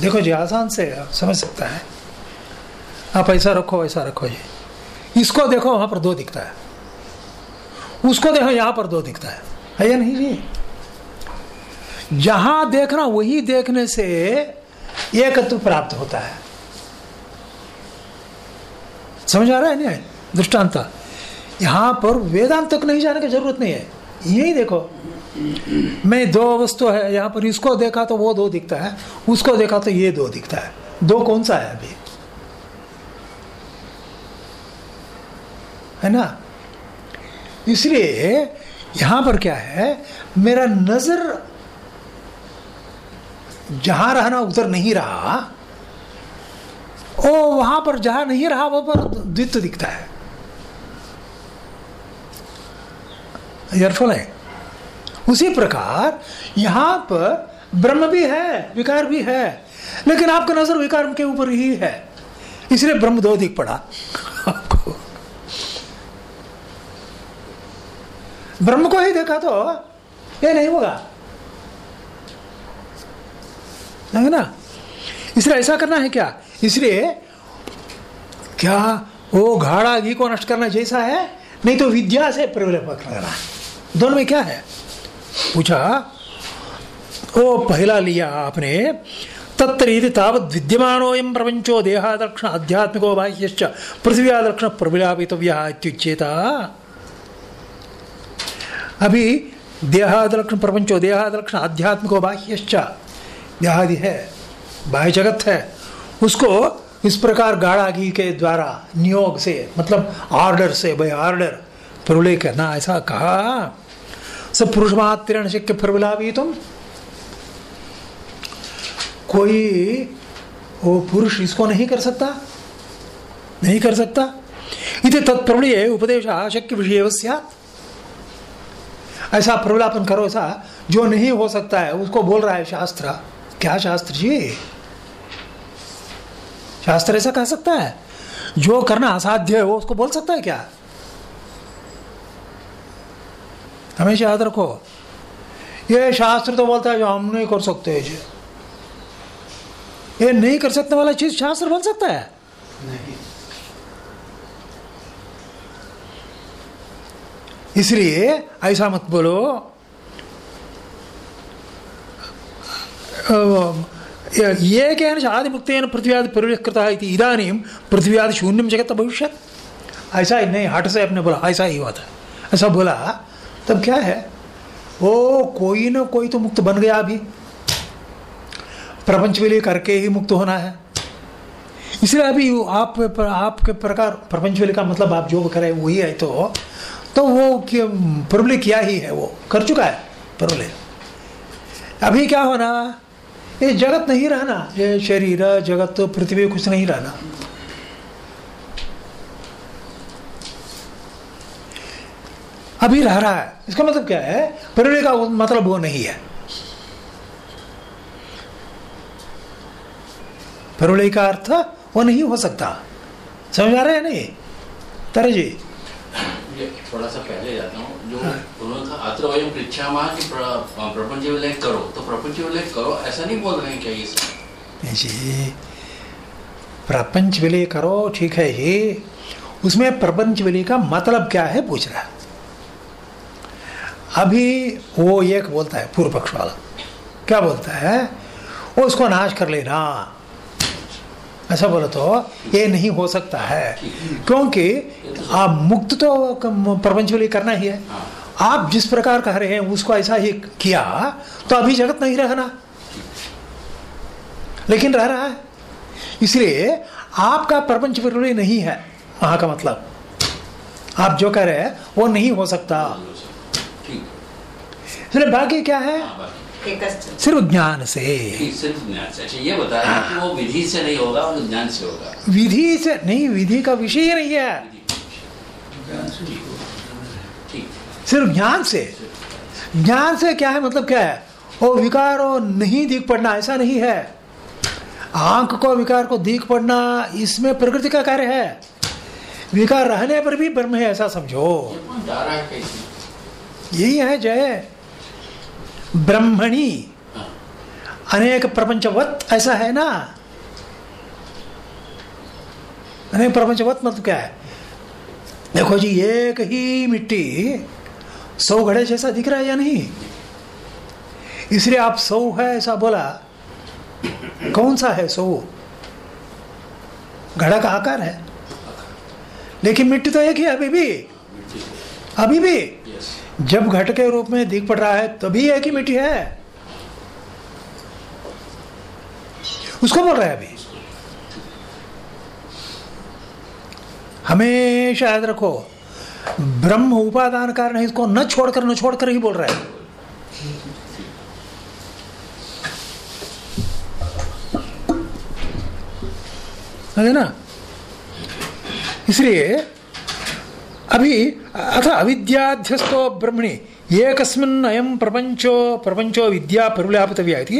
देखो जी, आसान से समझ सकता है। आप ऐसा रखो ऐसा रखो जी। इसको देखो, वहाँ पर दो दिखता है। उसको देखो यहाँ पर दो दिखता है। है या नहीं जी? जहाँ देखना, वही देखने से एकत्व प्राप्त होता है। समझ आ रहा है नहीं? दृष्टांत। यहाँ पर वेदांत तक नहीं जाने की ज़रूरत नहीं है। यही देखो। मैं दो वस्तु है, यहाँ पर इसको देखा तो वो दो दिखता है, उसको देखा तो ये दो दिखता है। दो कौन सा है अभी? है ना? इसलिए यहाँ पर क्या है, मेरा नज़र जहाँ रहना उधर नहीं रहा ओ वहाँ पर जहाँ नहीं रहा वो पर द्वित्व दिखता है। है उसी प्रकार यहाँ पर ब्रह्म भी है, विकार भी है, लेकिन आपका नज़र विकार के ऊपर ही है। इसलिए ब्रह्म दो दिख पड़ा। ब्रह्म को ही देखा तो ये नहीं होगा। ना? इसलिए ऐसा करना है क्या? इसलिए क्या वो घाड़ा घी को नष्ट करना जैसा है? नहीं तो विद्या से प्रबल करना। दोनों में क्या है? पूछा, ओ पहला लिया आपने तत्रीति तावद विद्यमानोयम प्रपंचो देहादक्षण आध्यात्मिको बाह्यश्च पृथ्व्यादक्षण प्रविलापितव्य इत्युच्येता। अभी देहादलक्षण प्रपंचो, देहादलक्षण आध्यात्मिको बाह्यश्च। देहादि है, बाह्य जगत है। उसको इस प्रकार घी के द्वारा, नियोग से मतलब ऑर्डर से भाई ऑर्डर प्रलय करना, ऐसा कहा। सब पुरुष मात्र शक्य प्रबला भी तुम कोई वो पुरुष इसको नहीं कर सकता? नहीं कर सकता? इति तत्प्रबल उपदेश शक्य विषय ऐसा प्रबलापन करो ऐसा, जो नहीं हो सकता है, उसको बोल रहा है शास्त्र। क्या शास्त्र जी? शास्त्र ऐसा कह सकता है? जो करना असाध्य है, वो उसको बोल सकता है क्या? हमेशा याद रखो, ये शास्त्र तो बोलता है जो हम नहीं कर सकते जी। ये नहीं कर सकने वाला चीज़ शास्त्र बोल सकता है? नहीं। इसलिए ऐसा मत बोलो। केन आदि मुक्तेन पृथ्व्यादि परिकृता इदानीम पृथ्व्यादि शून्यम जगत भविष्य ऐसा ही नहीं, हट से अपने बोला, ऐसा ही हुआ था। ऐसा बोला, तब क्या है? ओ, कोई ना कोई तो मुक्त बन गया अभी। प्रपंच विलय करके ही मुक्त होना है। इसलिए अभी आप आपके प्रकार, प्रपंच विलय का मतलब आप जो करें, वही है तो। तो वो प्रबल किया ही है वो, कर चुका है प्रबल अभी क्या होना? ये जगत नहीं रहना, ये शरीर, जगत तो पृथ्वी, कुछ नहीं रहना। अभी रह रहा है। इसका मतलब क्या है? प्रलय का मतलब वो नहीं है। प्रलय का अर्थ वो नहीं हो सकता। समझ आ रहे हैं नहीं? तरह जी। थोड़ा सा पहले जाता हूँ। जो उन्होंने कहा अत्र वयम पृच्छामः कि प्रपंच विलय करो। तो प्रपंच विलय करो ऐसा नहीं बोल रहे हैं क्या ये सब? जी प्रपंच विलय करो ठीक है ही उसमें प्रपंच विलय का मतलब क्या है पूछ रहा है। अभी वो एक बोलता है पूर्व पक्ष वाला क्या बोलता है? वो उसको नाश कर लेना। ऐसा बोलो तो ये नहीं हो सकता है। क्योंकि आप मुक्त तो प्रपंच करना ही है। आप जिस प्रकार कह रहे हैं उसको ऐसा ही किया तो अभी जगत नहीं रहना। लेकिन रह रहा है। इसलिए आपका प्रपंच विरोधी नहीं है। वहाँ का मतलब। आप जो कह रहे हैं वो नहीं हो सकता। इसलिए बाकी क्या है? हाँ सिर्फ़ ज्ञान से। सिर्फ़ ज्ञान से। अच्छा ये बता रहे कि वो विधि से नहीं होगा वो ज्ञान से होगा। विधि से नहीं विधि का विषय ही नहीं है। सिर्फ़ ज्ञान से। ज्ञान से क्या है मतलब क्या है? वो विकार को नहीं दिख पड़ना ऐसा नहीं है। आँख को विकार को दिख पड़ना इसमें प्रकृति का कार्य है। विकार रहने पर भी ब्रह्म है ऐसा समझो। है यही है जय। ब्रह्मणी। हाँ। अनेक प्रपंचवत ऐसा है ना? अनेक प्रपंचवत मतलब क्या है? देखो जी एक ही मिट्टी सौ घड़े जैसा दिख रहा है या नहीं? इसलिए आप सौ है ऐसा बोला। कौन सा है सौ? घड़ा का आकार है। लेकिन मिट्टी तो एक ही है अभी भी। अभी भी। जब घट के रूप में दिख पड़ रहा है, तभी एक ही मिट्टी है। उसको बोल रहा है अभी। हमेशा याद रखो, ब्रह्म उपादान कारण है, इसको न छोड़कर न छोड़कर ही बोल रहा है। है ना? इसलिए अभी अथ अविद्याध्यस्तो ब्रह्मणि एकस्मिन् अयं प्रपञ्चो प्रपञ्चो विद्या परिव्यापितव्या इति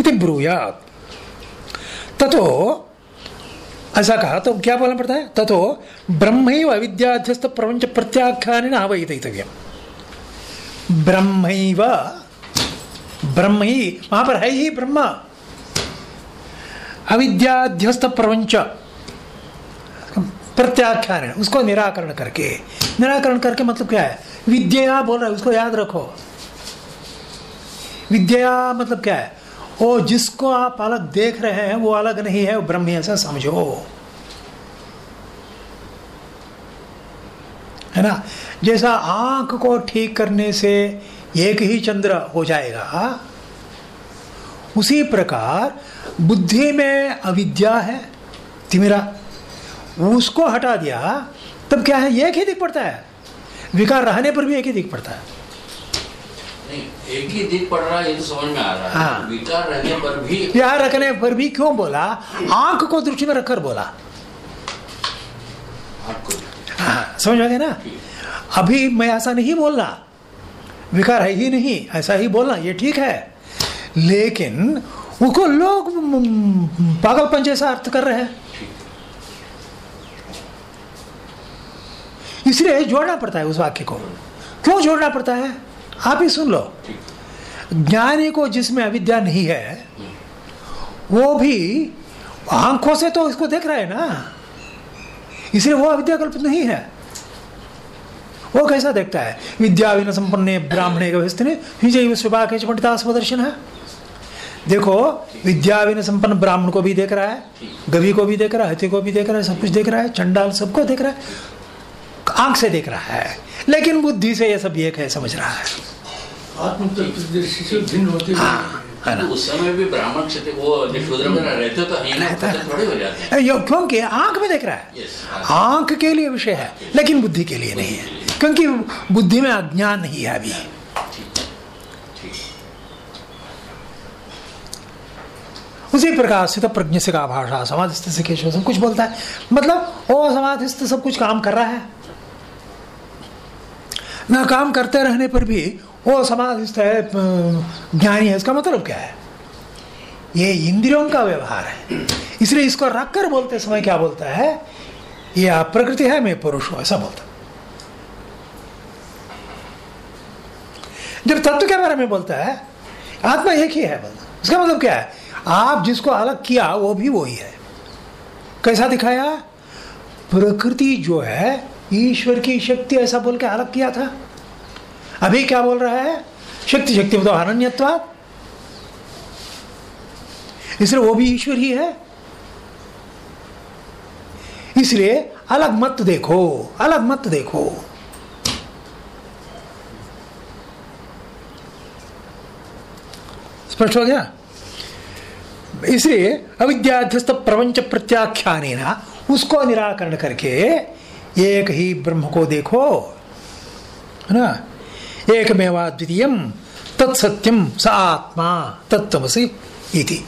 इति ब्रूयात्। ततो, ऐसा कहा तो क्या बोलना पड़ता है? ततो, ब्रह्मैव अविद्याध्यस्त प्रपंच प्रत्याख्यान आवयितव्यम ब्रह्मैव, ब्रह्म ही वहाँ पर है ही ब्रह्म। अविद्याध्यस्त प्रपंच प्रत्याख्यान उसको निराकरण करके। निराकरण करके मतलब क्या है? विद्या बोल रहा है, उसको याद रखो। विद्या मतलब क्या है? वो जिसको आप अलग देख रहे हैं, वो अलग नहीं है, वो ब्रह्म ऐसा समझो। है ना? जैसा आँख को ठीक करने से एक ही चंद्र हो जाएगा उसी प्रकार बुद्धि में अविद्या है। तिमिरा उसको हटा दिया तब क्या है? एक ही दिख पड़ता है। विकार रहने पर भी एक ही दिख पड़ता है। नहीं एक ही दिख पड़ रहा है ये तो समझ में आ रहा है। हाँ। विकार रहने पर भी प्यार रखने पर भी क्यों बोला? आँख को दृष्टि में रखकर बोला। हाँ समझ आ गया ना? अभी मैं ऐसा नहीं बोलना। विकार है ही नहीं ऐसा ही बोलना ये ठीक है। लेकिन उसको लोग पागलपन जैसा अर्थ कर रहे हैं। इसलिए जोड़ना पड़ता है उस वाक्य को। क्यों जोड़ना पड़ता है? आप ही सुन लो। ज्ञानी को जिसमें अविद्या नहीं है, वो भी आँखों से तो इसको देख रहा है ना। इसलिए वो अविद्या कल्पित नहीं है। वो कैसा देखता है? विद्या विन संपन्ने, ब्राह्मणे स्वदर्शन है। देखो, विद्या विन संपन्न ब्राह्मण को भी देख रहा है, गवी को भी देख रहा है हथी को भी देख रहा है, सब कुछ देख रहा है, चंडाल सबको देख रहा है। आँख से देख रहा है लेकिन बुद्धि से ये सब एक है समझ रहा है। से हाँ, तो उस समय भी ब्राह्मण क्षत्रिय वो जो शूद्र में रहते तो ही। है। हो हैं क्योंकि आँख में देख रहा है। आँख के लिए विषय है लेकिन बुद्धि के लिए नहीं है। क्योंकि बुद्धि में अज्ञान नहीं है अभी। उसी प्रकार स्थित प्रज्ञ से का भाषा समाधिस्थ से केशव सब कुछ बोलता है। मतलब वो समाधिस्थ सब कुछ काम कर रहा है। ना काम करते रहने पर भी वो समाधिस्थ है ज्ञानी है। इसका मतलब क्या है? ये इंद्रियों का व्यवहार है। इसलिए इसको रख कर बोलते समय क्या बोलता है? ये आप प्रकृति है, मैं पुरुष हूँ, ऐसा बोलता जब तत्व के बारे में बोलता है, आत्मा एक ही है बोलता इसका मतलब क्या है? आप जिसको अलग किया, वो भी वही है। कैसा दिखाया? प्रकृति जो है ईश्वर की शक्ति, ऐसा बोल के अलग किया था। अभी क्या बोल रहा है? शक्ति शक्ति मतलब अनन्यत्वा इसलिए वो भी ईश्वर ही है। इसलिए अलग मत देखो, अलग मत देखो। स्पष्ट हो गया? इसलिए अविद्याध्यस्त प्रपंच प्रत्याख्यान उसको निराकरण करके एक ही ब्रह्म को देखो, है ना? एकमेवा द्वितीय तत्सत्यम स आत्मा तत्वसी इति।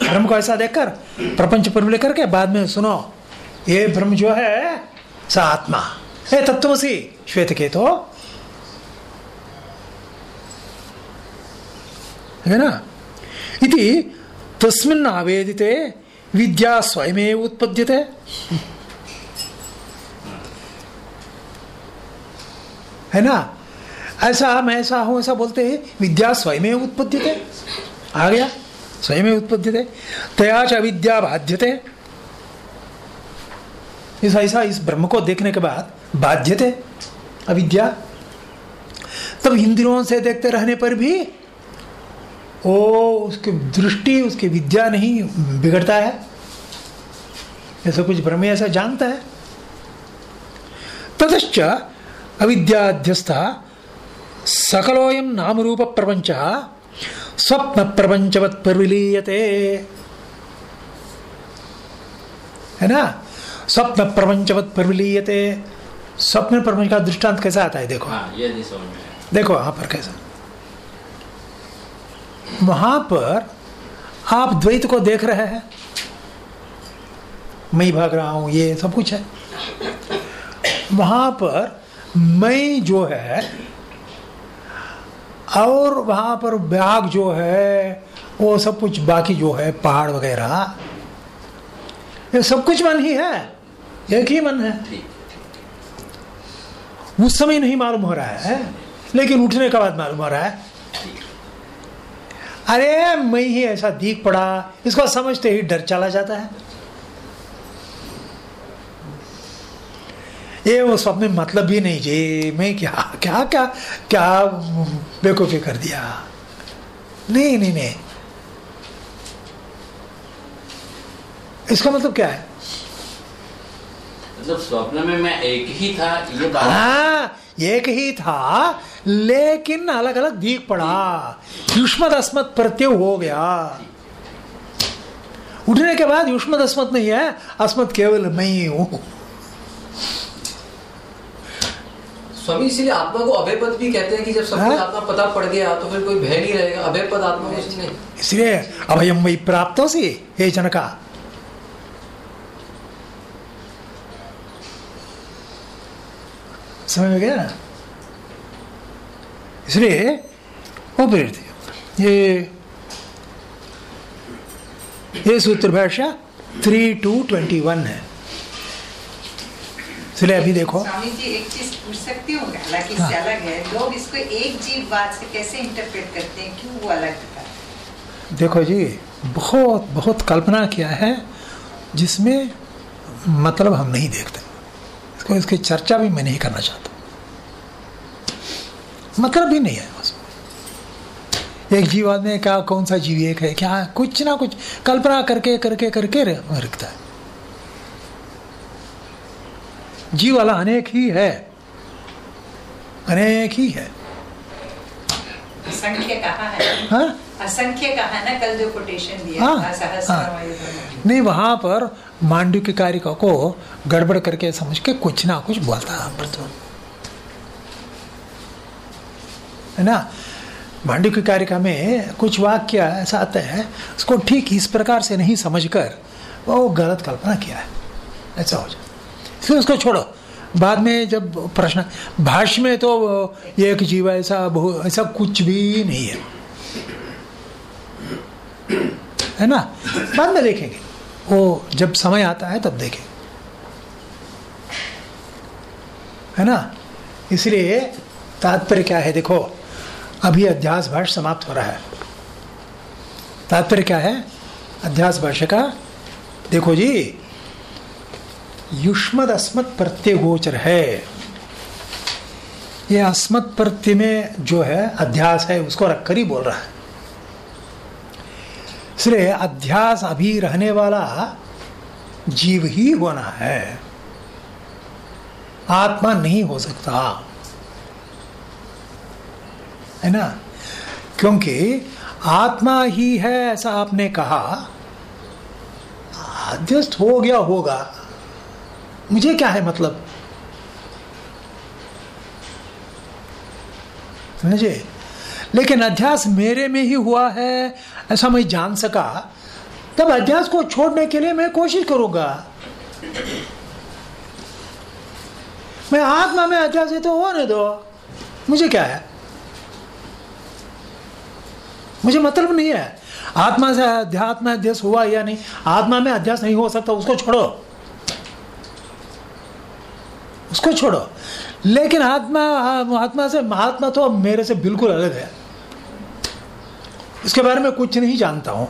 ब्रह्म को ऐसा देखकर, प्रपंच पर लेकर के बाद में सुनो, ये ब्रह्म जो है, स आत्मा हे तत्वसी श्वेत के तो है ना? इति तस्मिन् आवेदिते, विद्या स्वयमेव उत्पद्यते। है ना? ऐसा मैं ऐसा हूँ ऐसा बोलते हैं, विद्या स्वयमेव उत्पद्यते। आ गया? स्वयमेव उत्पद्यते। तया च अविद्या बाध्यते। इस ऐसा इस ब्रह्म को देखने के बाद बाध्यते। अविद्या। तब इंद्रियों से देखते रहने पर भी, ओ, उसकी दृष्टि, उसकी विद्या नहीं बिगड़ता है। ऐसा कुछ ब्रह्म ऐसा जानता है। ततश्च अविद्याध्यस्थ सकलोयम नाम रूप प्रपंच स्वप्न प्रपंचवत प्रविलीयते है ना? स्वप्न प्रपंचवत प्रविलीयते स्वप्न प्रपंच का दृष्टांत कैसा आता है? देखो। हाँ ये नहीं समझ में देखो वहाँ पर कैसा? वहाँ पर आप द्वैत को देख रहे हैं। मैं भाग रहा हूँ ये सब कुछ है। वहाँ पर मैं जो है, और वहाँ पर ब्याग जो है, वो सब कुछ बाकी जो है, पहाड़ वगैरह, ये सब कुछ मन ही है, एक ही मन है। उस समय नहीं मालूम हो रहा है, लेकिन उठने के बाद मालूम हो रहा है। अरे मैं ही ऐसा दीख पड़ा, इसको समझते ही डर चला जाता है। ये वो स्वप्न में मतलब भी नहीं जी मैं क्या क्या क्या क्या बेवकूफ़ी कर दिया? नहीं नहीं नहीं। इसका मतलब क्या है? मतलब स्वप्न में मैं एक ही था ये बात हाँ एक ही था लेकिन अलग अलग दीख पड़ा। युष्मद अस्मत प्रत्यय हो गया। उठने के बाद युष्मद अस्मत नहीं है अस्मत केवल मैं ही हूँ। स्वामी इसीलिए आत्मा को अभय पद भी कहते हैं कि जब सब कुछ हाँ? आत्मा पता पड़ गया तो फिर कोई भय नहीं रहेगा। अभय पद आत्मा को नहीं। इसलिए अभयम वही प्राप्त सी हे जनका। समझ में गया इसलिए वो प्रेरित ये ये सूत्र भाषा थ्री टू ट्वेंटी वन है। इसलिए अभी देखो। स्वामी जी एक चीज़ पूछ सकती हूँ? हालाँकि हाँ। इससे अलग है। लोग इसको एक से कैसे इंटरप्रेट करते हैं? क्यों वो अलग है देखो जी बहुत बहुत कल्पना किया है जिसमें मतलब हम नहीं देखते। इसको इसकी चर्चा भी मैं नहीं करना चाहता। मतलब भी नहीं है उसमें एक जीव आदमी क्या कौन सा जीव एक है? क्या कुछ ना कुछ कल्पना करके करके करके रखता है। जीव वाला अनेक ही है। अनेक ही है। असंख्य कहा है। हाँ? असंख्य कहा ना कल जो कोटेशन दिया हाँ, हाँ। नहीं वहाँ पर मांडू की कार्य को गड़बड़ करके समझ के कुछ ना कुछ बोलता है अमृत है ना? मांडू की कारिका में कुछ वाक्य ऐसा आता है उसको ठीक इस प्रकार से नहीं समझकर वो गलत कल्पना किया है। ऐसा हो जाए। इसलिए उसको छोड़ो। बाद में जब प्रश्न, भाष्य में तो एक जीव ऐसा बहु, ऐसा कुछ भी नहीं है। है ना? बाद में देखेंगे। वो जब समय आता है तब देखेंगे है ना? इसलिए तात्पर्य क्या है? देखो, अभी अध्यास भाष समाप्त हो रहा है। तात्पर्य क्या है? अध्यास भाष्य का, देखो जी युष्मद अस्मत् प्रत्यय गोचर है। ये अस्मत् प्रत्यय में जो है, अध्यास है, उसको रखकर ही बोल रहा है। इसलिए अध्यास अभी रहने वाला जीव ही होना है। आत्मा नहीं हो सकता। है ना? क्योंकि आत्मा ही है, ऐसा आपने कहा। अध्यस्त हो गया होगा। मुझे क्या है मतलब? समझे? लेकिन अध्यास मेरे में ही हुआ है, ऐसा मैं जान सका। तब अध्यास को छोड़ने के लिए मैं कोशिश करूँगा। मैं आत्मा में अध्यास है तो होने दो। मुझे क्या है? मुझे मतलब नहीं है। आत्मा से अध्यात्म अध्यास हुआ या नहीं? आत्मा में अध्यास नहीं हो सकता, उसको छोड़ो। उसको छोड़ो। लेकिन आत्मा आत्मा से महात्मा तो मेरे से बिल्कुल अलग है। इसके बारे में कुछ नहीं जानता हूँ।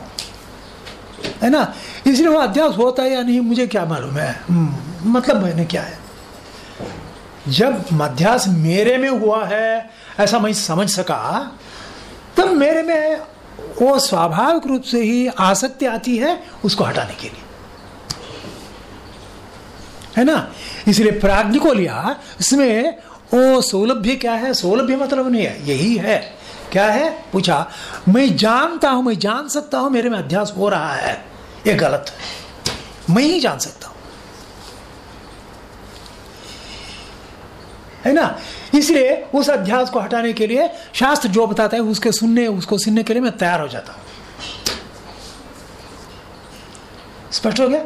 है ना? इसलिए वो अध्यास होता है या नहीं मुझे क्या मालूम है? हम्म, मतलब मैंने क्या है? जब मध्यास मेरे में हुआ है ऐसा मैं समझ सका तब मेरे में वो स्वाभाविक रूप से ही आसक्ति आती है उसको हटाने के लिए। है ना? इसलिए प्राज्ञ को लिया, इसमें, ओ, सौलभ्य क्या है? सौलभ्य मतलब नहीं है, यही है। क्या है? पूछा, मैं जानता हूँ, मैं जान सकता हूँ, मेरे में अध्यास हो रहा है। ये गलत है। मैं ही जान सकता हूँ। है ना? इसलिए उस अध्यास को हटाने के लिए शास्त्र जो बताता है, उसके सुनने, उसको सुनने के लिए मैं तैयार हो जाता हूँ। स्पष्ट हो गया?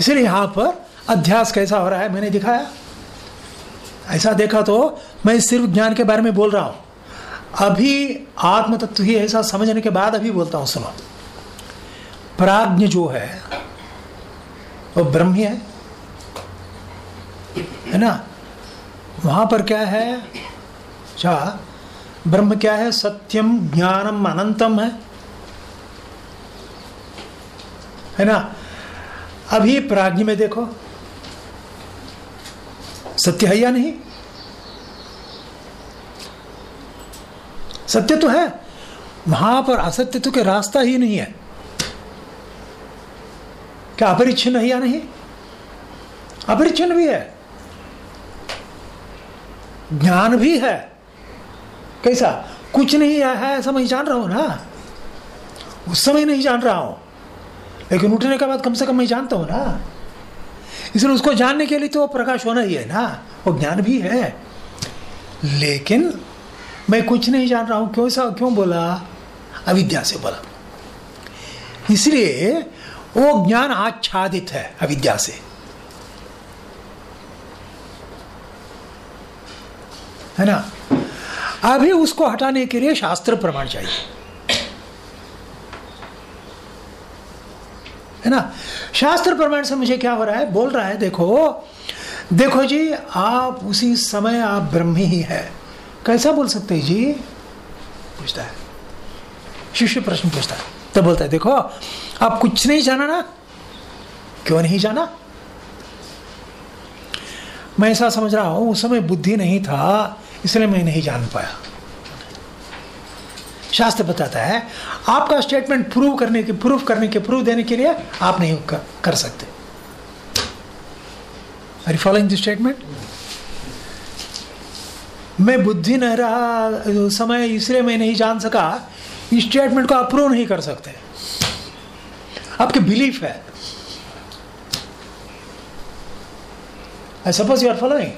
इसलिए यहाँ पर अध्यास कैसा हो रहा है मैंने दिखाया। ऐसा देखा तो मैं सिर्फ़ ज्ञान के बारे में बोल रहा हूँ। अभी आत्म तत्व ही ऐसा समझने के बाद अभी बोलता हूँ, सुनो। प्राज्ञ जो है, वो ब्रह्म है। है ना? वहाँ पर क्या है? अच्छा ब्रह्म क्या है? सत्यम ज्ञानम अनंतम है। है ना? अभी प्राज्ञ में देखो। सत्य है या नहीं? सत्य तो है। वहाँ पर असत्य तो के रास्ता ही नहीं है। क्या अपरिच्छिन्न है या नहीं? अपरिच्छिन्न भी है। ज्ञान भी है। कैसा? कुछ नहीं है, ऐसा मैं जान रहा हूँ ना। उस समय नहीं जान रहा हूँ। लेकिन उठने के बाद कम से कम मैं जानता हूँ ना। इसलिए उसको जानने के लिए तो प्रकाश होना ही है ना। वो ज्ञान भी है। लेकिन मैं कुछ नहीं जान रहा हूँ। क्यों सा, क्यों बोला? अविद्या से बोला। इसलिए वो ज्ञान आच्छादित है अविद्या से। है ना? अभी उसको हटाने के लिए शास्त्र प्रमाण चाहिए। है ना? शास्त्र प्रमाण से मुझे क्या हो रहा है? बोल रहा है, देखो देखो जी, आप उसी समय आप ब्रह्म ही है। कैसा बोल सकते हैं जी? पूछता है। शिष्य प्रश्न पूछता है। तो बोलता है, देखो, आप कुछ नहीं जाना ना? क्यों नहीं जाना? मैं ऐसा समझ रहा हूँ, उस समय बुद्धि नहीं था, इसलिए मैं नहीं जान पाया। शास्त्र बताता है आपका स्टेटमेंट प्रूव करने के प्रूफ करने के प्रूफ देने के लिए आप नहीं कर, सकते। फॉलोइंग दिस स्टेटमेंट मैं बुद्धि नहीं रहा समय इसलिए मैं नहीं जान सका इस स्टेटमेंट को अप्रूव नहीं कर सकते। आपके बिलीफ है। I suppose you are following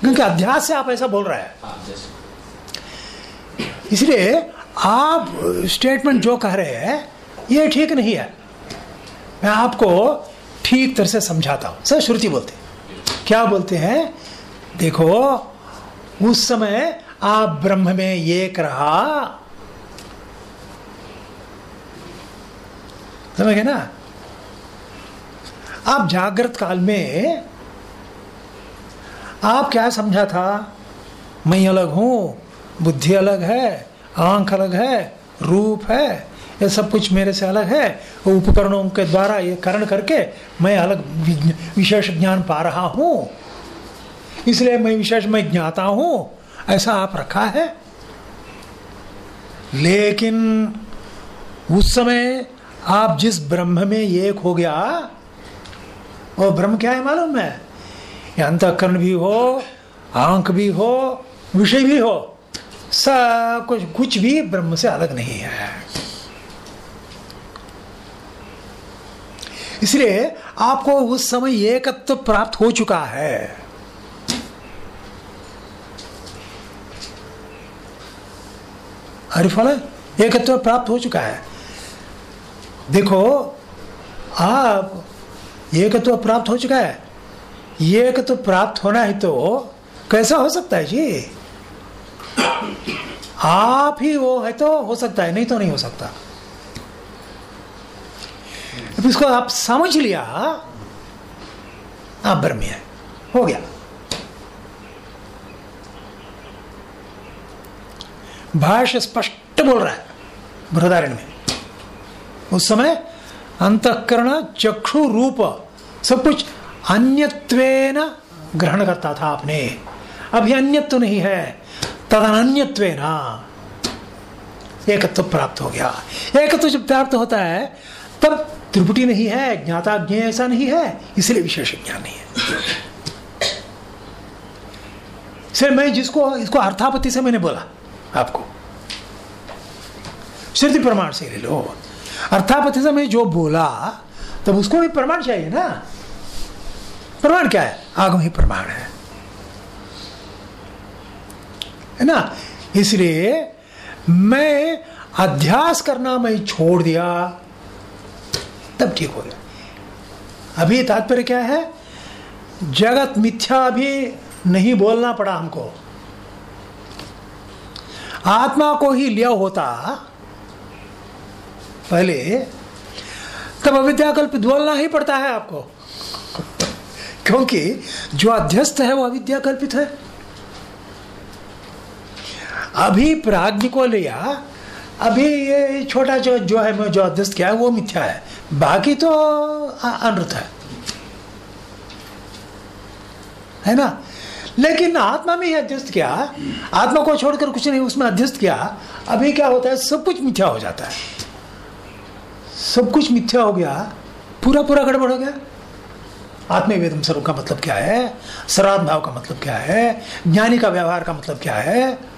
क्योंकि अध्यास से आप ऐसा बोल रहे हैं। इसलिए आप स्टेटमेंट जो कह रहे हैं, ये ठीक नहीं है। मैं आपको ठीक तरह से समझाता हूँ। सर, श्रुति बोलते क्या बोलते हैं? देखो, उस समय आप ब्रह्म में एक रहा। समझ गए ना? आप जागृत काल में, आप क्या समझा था? मैं अलग हूँ। बुद्धि अलग है, आँख अलग है, रूप है, ये सब कुछ मेरे से अलग है। उपकरणों के द्वारा ये करण करके मैं अलग विशेष ज्ञान पा रहा हूँ। इसलिए मैं विशेष मैं ज्ञाता हूँ। ऐसा आप रखा है? लेकिन उस समय आप जिस ब्रह्म में एक हो गया, वो ब्रह्म क्या है मालूम है? अंतकरण भी हो, आँख भी हो, विषय भी हो। सब कुछ कुछ भी ब्रह्म से अलग नहीं है। इसलिए आपको उस समय एकत्व प्राप्त हो चुका है। हरिफल, एकत्व प्राप्त हो चुका है। देखो, आप एकत्व प्राप्त हो चुका है। एकत्व प्राप्त होना ही तो कैसा हो सकता है जी? आप ही वो है तो हो सकता है, नहीं तो नहीं हो सकता। अब इसको आप समझ लिया, आप ब्रह्मी है। हो गया। भाष्य स्पष्ट बोल रहा है, बृहदारण्य में। उस समय अंतकरण, चक्षु, रूप, सब कुछ अन्यत्वेन ग्रहण करता था आपने। अभी अन्यत्व नहीं है। तदन्यत्वेन एकत्व प्राप्त हो गया। एकत्व जब प्राप्त होता है, तब त्रिपुटी नहीं है ज्ञाता ज्ञ ऐसा नहीं है, इसलिए विशेष ज्ञान नहीं है। सिर्फ़ मैं जिसको, इसको अर्थापत्ति से मैंने बोला आपको। श्रुति प्रमाण से ले लो। अर्थापत्ति से मैं जो बोला, तब उसको भी प्रमाण चाहिए ना। प्रमाण क्या है? आगम ही प्रमाण है। है ना? इसलिए मैं अध्यास करना मैं छोड़ दिया। तब ठीक हो गया। अभी तात्पर्य क्या है? जगत मिथ्या भी नहीं बोलना पड़ा हमको। आत्मा को ही लिया होता पहले। तब अविद्याकल्पित बोलना ही पड़ता है आपको। क्योंकि जो अध्यस्त है वो अविद्या कल्पित है। अभी प्राग्ञ को लिया, अभी ये छोटा जो जो है, मैं जो अध्यस्त किया है वो मिथ्या है। बाकी तो अनृत है। है ना? लेकिन आत्मा में ही अध्यस्त किया, आत्मा को छोड़कर कुछ नहीं, उसमें अध्यस्त किया, अभी क्या होता है, सब कुछ मिथ्या हो जाता है। सब कुछ मिथ्या हो गया, पूरा पूरा गड़बड़ हो गया। आत्मवेदम स्वरूप का मतलब क्या है? सराध भाव का मतलब क्या है? ज्ञानी का व्यवहार का मतलब क्या है?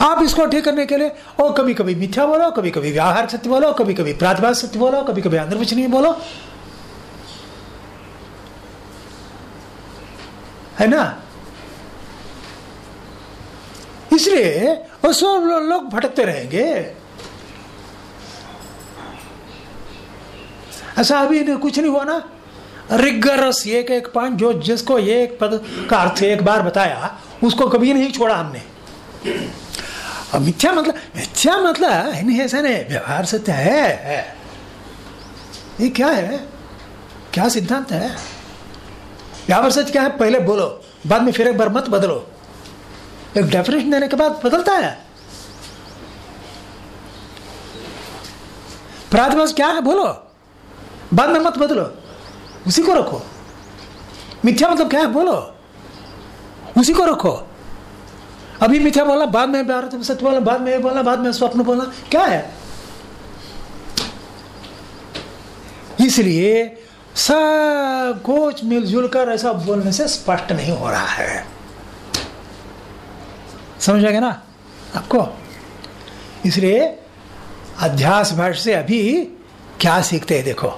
आप इसको ठीक करने के लिए, और कभी कभी मिथ्या बोलो कभी कभी व्यवहार सत्य बोलो कभी कभी प्रातभाव सत्य बोलो कभी कभी अंतर्वचनीय बोलो। है ना? इसलिए सब लोग भटकते रहेंगे। ऐसा अभी कुछ नहीं हुआ ना? रिगरस एक एक पाँच जो जिसको एक पद का अर्थ एक बार बताया, उसको कभी नहीं छोड़ा हमने। मिथ्या मतलब मिथ्या मतलब है नहीं ऐसा नहीं व्यवहार सत्य है, है ये क्या है क्या सिद्धांत है व्यवहार सत्य क्या है पहले बोलो बाद में फिर एक बार मत बदलो एक डेफिनेशन देने के बाद बदलता है प्राथमिक क्या है बोलो बाद में मत बदलो उसी को रखो मिथ्या मतलब क्या है बोलो उसी को रखो अभी मिथ्या बोला, बाद में भारत सत्य बोला, बाद में बोला, बाद में स्वप्न बोला, क्या है? इसलिए सब कुछ मिलजुल कर ऐसा बोलने से स्पष्ट नहीं हो रहा है। समझ आ गया ना? आपको? इसलिए अध्यास भाष से अभी क्या सीखते हैं देखो।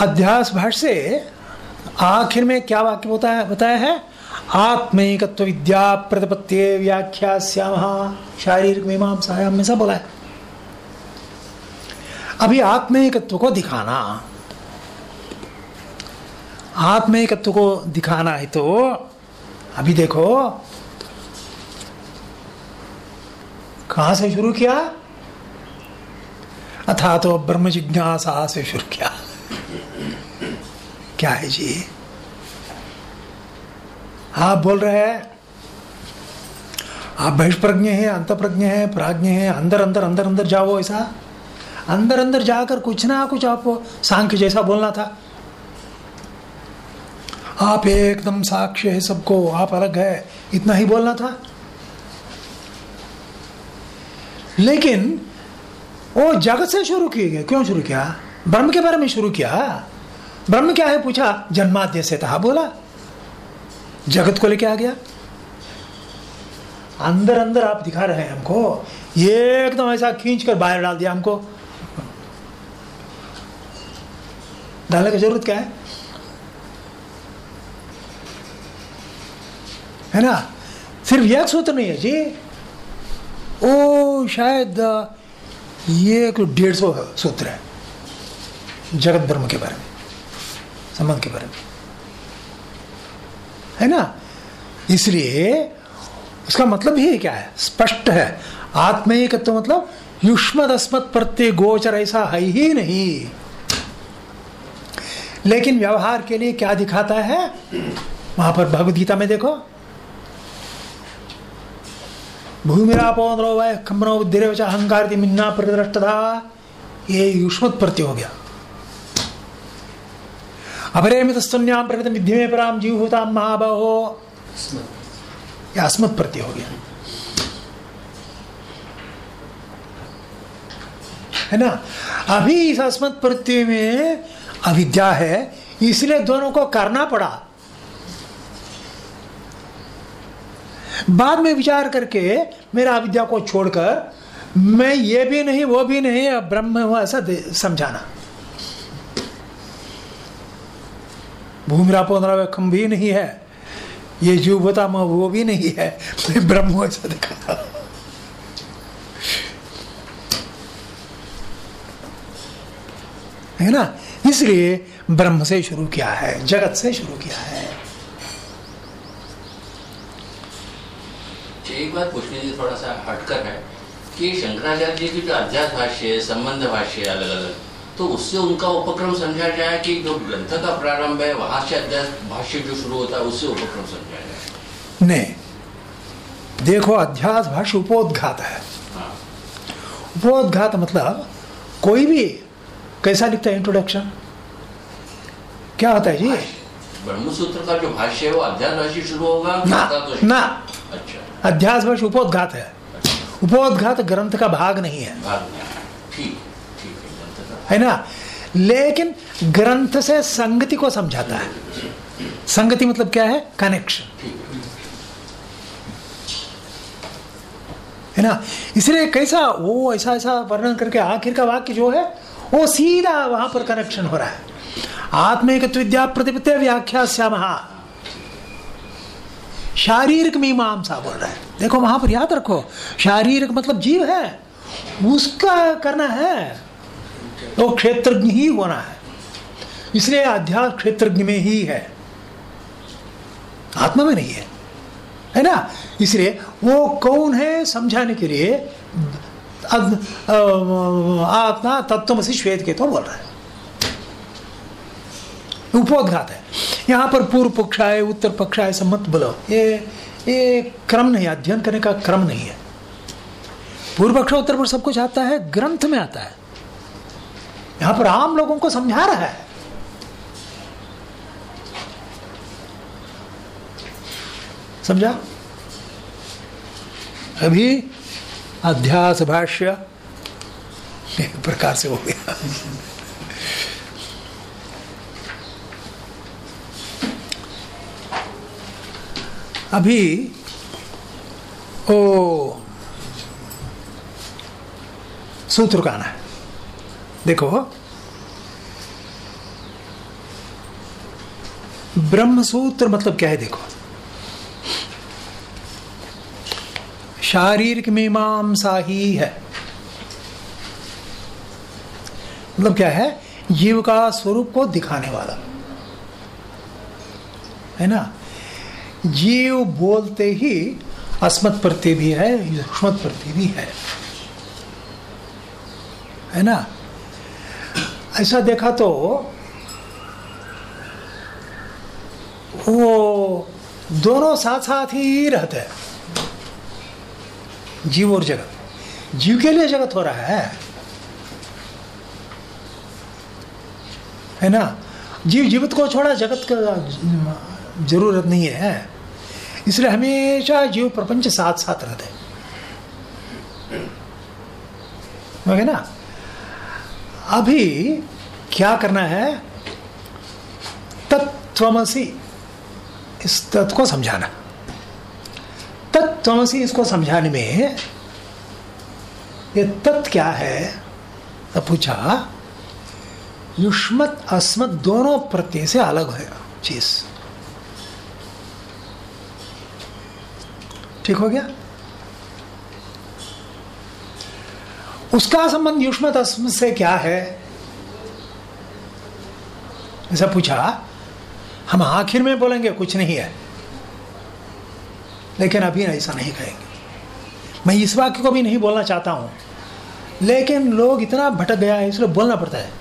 अध्यास भाष से आखिर में क्या वाक्य होता है, बताया है? आत्मिकत्व विद्या प्रतिपत्ति व्याख्या श्याम शारीरिक मीमांसायाम में सब बोला है। अभी आत्मिकत्व को दिखाना। आत्मिकत्व को दिखाना है तो अभी देखो, कहा से शुरू किया? अथा तो ब्रह्म जिज्ञासा से शुरू किया। क्या है जी? आप बोल रहे हैं, आप बहिष्प्रज्ञ हैं अंत प्रज्ञ है, प्राज्ञ है, अंदर अंदर अंदर अंदर जाओ ऐसा? अंदर अंदर जाकर कुछ ना कुछ आपको सांख्य जैसा बोलना था। आप एकदम साक्ष्य है सबको, आप अलग है, इतना ही बोलना था। लेकिन वो जगत से शुरू किए गए, क्यों शुरू किया? ब्रह्म के बारे में शुरू किया? ब्रह्म क्या है पूछा? जन्माद्य से था। बोला। जगत को लेके आ गया। अंदर अंदर आप दिखा रहे हैं हमको। एकदम ऐसा खींच कर बाहर डाल दिया हमको। डालने की ज़रूरत क्या है? है ना? सिर्फ़ एक सूत्र नहीं है जी। ओ, शायद, ये डेढ़ सौ सूत्र है। जगत ब्रह्म के बारे में। संबंध के बारे में। है ना? इसलिए उसका मतलब ही क्या है? स्पष्ट है। आत्मिक तो मतलब युष्मद अस्मत प्रत्यय गोचर ऐसा है ही नहीं। लेकिन व्यवहार के लिए क्या दिखाता है? वहाँ पर भगवदगीता में देखो। भूमिरापो वह बुद्धिरेवच अहंकार मिन्ना ये युष्मत प्रत्यय हो गया। अपरेमित स्तन्याम प्रकृति विधि में पराम जीव होता महाबहो। या अस्मत प्रत्यय हो गया। है ना? अभी इस अस्मत प्रत्यय में अविद्या है, इसलिए दोनों को करना पड़ा। बाद में विचार करके मेरा अविद्या को छोड़कर, मैं ये भी नहीं, वो भी नहीं ब्रह्म हूँ ऐसा समझाना। भूमिरापो खम भी नहीं है। ये जीवता वो भी नहीं है। मैं ब्रह्म है। ना? इसलिए ब्रह्म से शुरू किया है, जगत से शुरू किया है। एक बात पूछने थोड़ा सा हटकर है कि शंकराचार्य जी की जो अध्यात्म भाष्य है संबंध भाष्य अलग अलग तो उससे उनका उपक्रम समझा जाए कि जो ग्रंथ का प्रारंभ है वहाँ से अध्यात्म भाष्य जो शुरू होता है उससे उपक्रम समझा जाए। नहीं। देखो अध्यास भाष्य उपोदघात है। हाँ। उपोदघात मतलब कोई भी कैसा लिखता है इंट्रोडक्शन क्या होता है जी? ब्रह्मसूत्र का जो भाष्य है वो अध्यास भाष्य शुरू होगा ना तो ना। अच्छा। अध्यास भाष्य उपोदघात है। अच्छा। उपोदघात ग्रंथ का भाग नहीं है। भाग में ठीक। है ना? लेकिन ग्रंथ से संगति को समझाता है। संगति मतलब क्या है? कनेक्शन है ना? इसलिए कैसा वो ऐसा ऐसा वर्णन करके आखिर का वाक्य जो है, वो सीधा वहाँ पर कनेक्शन हो रहा है। आत्मिक विद्या प्रतिपत्ति व्याख्या श्यामहा शारीरिक मीमांसा बोल रहा है। देखो, वहाँ पर याद रखो, शारीरिक मतलब जीव है। उसका करना है। तो क्षेत्रज्ञ ही होना है। इसलिए अध्यात्म क्षेत्रज्ञ में ही है। आत्मा में नहीं है। है ना? इसलिए वो कौन है समझाने के लिए आत्मा तत्वमसी श्वेत के तो बोल रहा है। उपोदघात है। यहाँ पर पूर्व पक्ष आए, उत्तर पक्ष आए सम्मत बोलो। ये ये क्रम नहीं, अध्ययन करने का क्रम नहीं है। पूर्व पक्ष, उत्तर पक्ष सब कुछ आता है, ग्रंथ में आता है। यहाँ पर आम लोगों को समझा रहा है। समझा? अभी अध्यास भाष्य एक प्रकार से हो गया। अभी ओ सूत्र का आना है। देखो। ब्रह्म सूत्र मतलब क्या है देखो? शारीरिक मीमांसा ही है। मतलब क्या है? जीव का स्वरूप को दिखाने वाला। है ना? जीव बोलते ही अस्मत् प्रत्यय भी है, युष्मत भी है। है ना? ऐसा देखा तो वो दोनों साथ साथ ही रहते हैं। जीव और जगत। जीव के लिए जगत हो रहा है। है ना? जीव जीवित को छोड़ा जगत का ज़रूरत नहीं है। इसलिए हमेशा जीव प्रपंच साथ साथ रहते हैं। ना? अभी क्या करना है? तत्वमसी इस तत्व को समझाना। तत्वमसी इसको समझाने में ये तत् क्या है? तो पूछा, युष्मत, अस्मत दोनों प्रत्यय से अलग है, चीज़। ठीक हो गया? उसका संबंध अस्मत से क्या है? ऐसा पूछा, हम आखिर में बोलेंगे, कुछ नहीं है। लेकिन अभी ऐसा नहीं कहेंगे। मैं इस वाक्य को भी नहीं बोलना चाहता हूँ। लेकिन लोग इतना भटक गया है, इसलिए बोलना पड़ता है।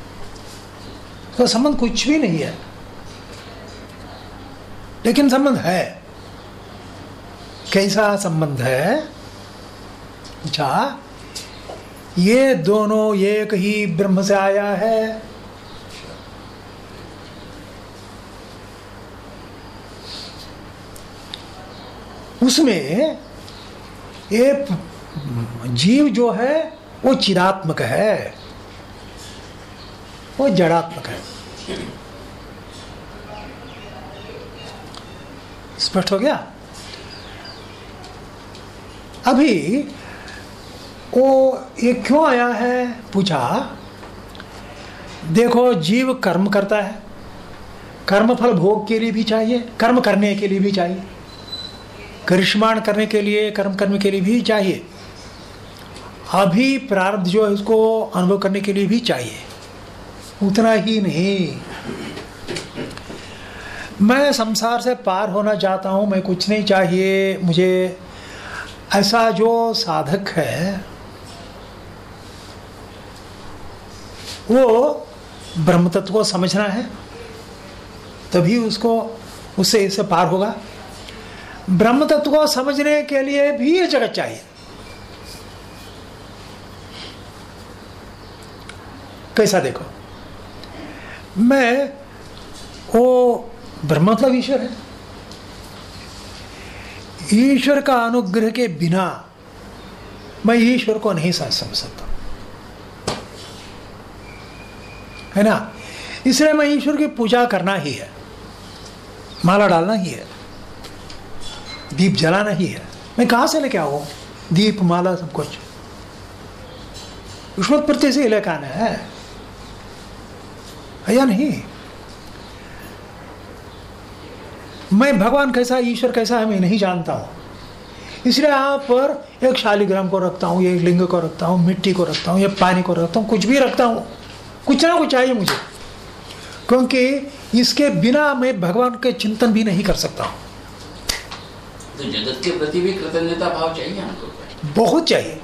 तो संबंध कुछ भी नहीं है। लेकिन संबंध है। कैसा संबंध है? अच्छा ये दोनों एक ही ब्रह्म से आया है। उसमें एक जीव जो है, वो चिरात्मक है। वो जड़ात्मक है। स्पष्ट हो गया? अभी वो ये क्यों आया है? पूछा। देखो, जीव कर्म करता है। कर्म फल भोग के लिए भी चाहिए, कर्म करने के लिए भी चाहिए। करिश्माण करने के लिए, कर्म करने के लिए भी चाहिए। अभी प्रारब्ध जो है उसको अनुभव करने के लिए भी चाहिए। उतना ही नहीं। मैं संसार से पार होना चाहता हूँ, मैं कुछ नहीं चाहिए। मुझे ऐसा जो साधक है वो ब्रह्म तत्व को समझना है, तभी उसको, उससे इससे पार होगा। ब्रह्म तत्व को समझने के लिए भी ये जगत चाहिए। कैसा देखो? मैं, वो ब्रह्म मतलब ईश्वर है। ईश्वर का अनुग्रह के बिना मैं ईश्वर को नहीं समझ सकता। है ना? इसलिए मैं ईश्वर की पूजा करना ही है। माला डालना ही है। दीप जलाना ही है। मैं कहाँ से लेके आऊ? दीप, माला, सब कुछ। युष्मत प्रत्यय से लेकर आना है। या नहीं? मैं भगवान कैसा, ईश्वर कैसा है, मैं नहीं जानता हूँ। इसलिए यहाँ पर एक शालिग्राम को रखता हूँ, एक लिंग को रखता हूँ, मिट्टी को रखता हूँ या पानी को रखता हूँ, कुछ भी रखता हूँ। कुछ ना कुछ चाहिए मुझे। क्योंकि इसके बिना मैं भगवान के चिंतन भी नहीं कर सकता हूँ। तो जगत के प्रति भी कृतज्ञता भाव चाहिए हमको? बहुत चाहिए।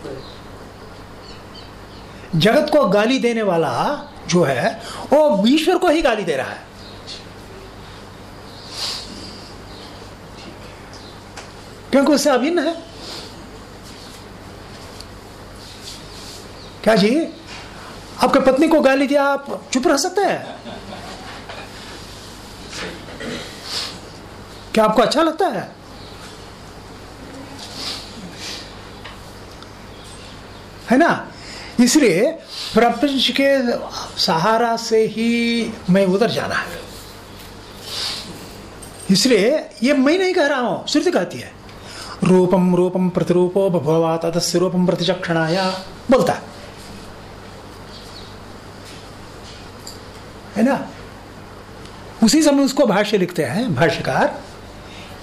जगत को गाली देने वाला जो है वो ईश्वर को ही गाली दे रहा है। क्योंकि उससे अभिन्न है। क्या जी? आपके पत्नी को गाली दिया, आप चुप रह सकते हैं। क्या आपको अच्छा लगता है? है ना? इसलिए प्रपंच के सहारा से ही मैं उधर जाना है। इसलिए ये मैं नहीं कह रहा हूँ, श्रुति कहती है। रूपम रूपम प्रतिरूपो भगवा तदस्य रूपम प्रतिचक्षणाया, बोलता है। ना? उसी समय उसको भाष्य लिखते हैं, भाष्यकार।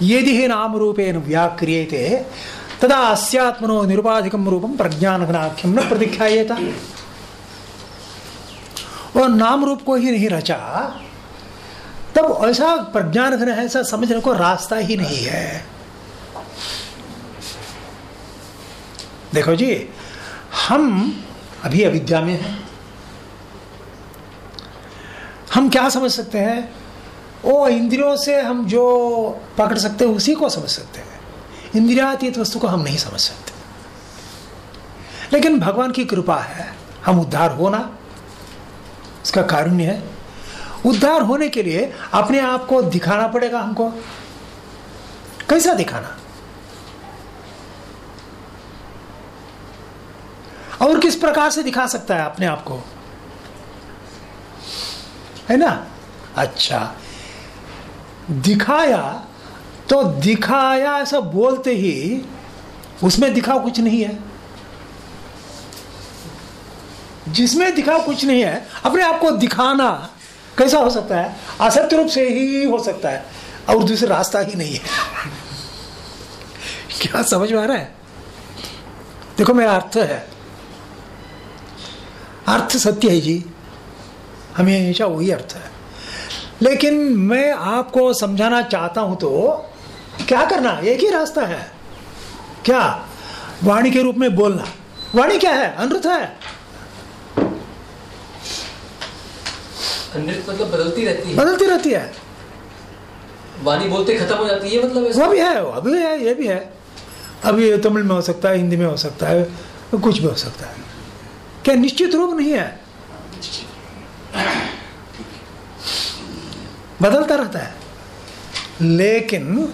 यदि ही नाम रूपेण व्याक्रियते, तदा अस्यात्मनो निरुपाधिकम रूपम प्रज्ञानघनाख्यम न प्रतिख्यायता और नाम रूप को ही नहीं रचा, तब ऐसा प्रज्ञान घन है, ऐसा समझने को रास्ता ही नहीं है। देखो जी, हम अभी अविद्या में हैं। हम क्या समझ सकते हैं? वो इंद्रियों से हम जो पकड़ सकते हैं, उसी को समझ सकते हैं। इंद्रियातीत वस्तु को हम नहीं समझ सकते। लेकिन भगवान की कृपा है, हम उद्धार होना इसका कारुण्य है। उद्धार होने के लिए अपने आप को दिखाना पड़ेगा हमको। कैसा दिखाना? और किस प्रकार से दिखा सकता है अपने आप को? है ना? अच्छा। दिखाया तो दिखाया ऐसा बोलते ही उसमें दिखाओ कुछ नहीं है। जिसमें दिखाओ कुछ नहीं है, अपने आप को दिखाना कैसा हो सकता है? असत्य रूप से ही हो सकता है, और दूसरा रास्ता ही नहीं है। क्या समझ में आ रहा है? देखो, मेरा अर्थ है। अर्थ सत्य है जी। हमेशा वही अर्थ है। लेकिन मैं आपको समझाना चाहता हूँ तो क्या करना? एक ही रास्ता है। क्या? वाणी के रूप में बोलना। वाणी क्या है? अनृत है। मतलब बदलती रहती है। बदलती रहती है। वाणी बोलते खत्म हो जाती है मतलब वो भी है वो भी है ये भी है। अभी तमिल में हो सकता है हिंदी में हो सकता है कुछ भी हो सकता है। क्या निश्चित रूप नहीं है? बदलता रहता है। लेकिन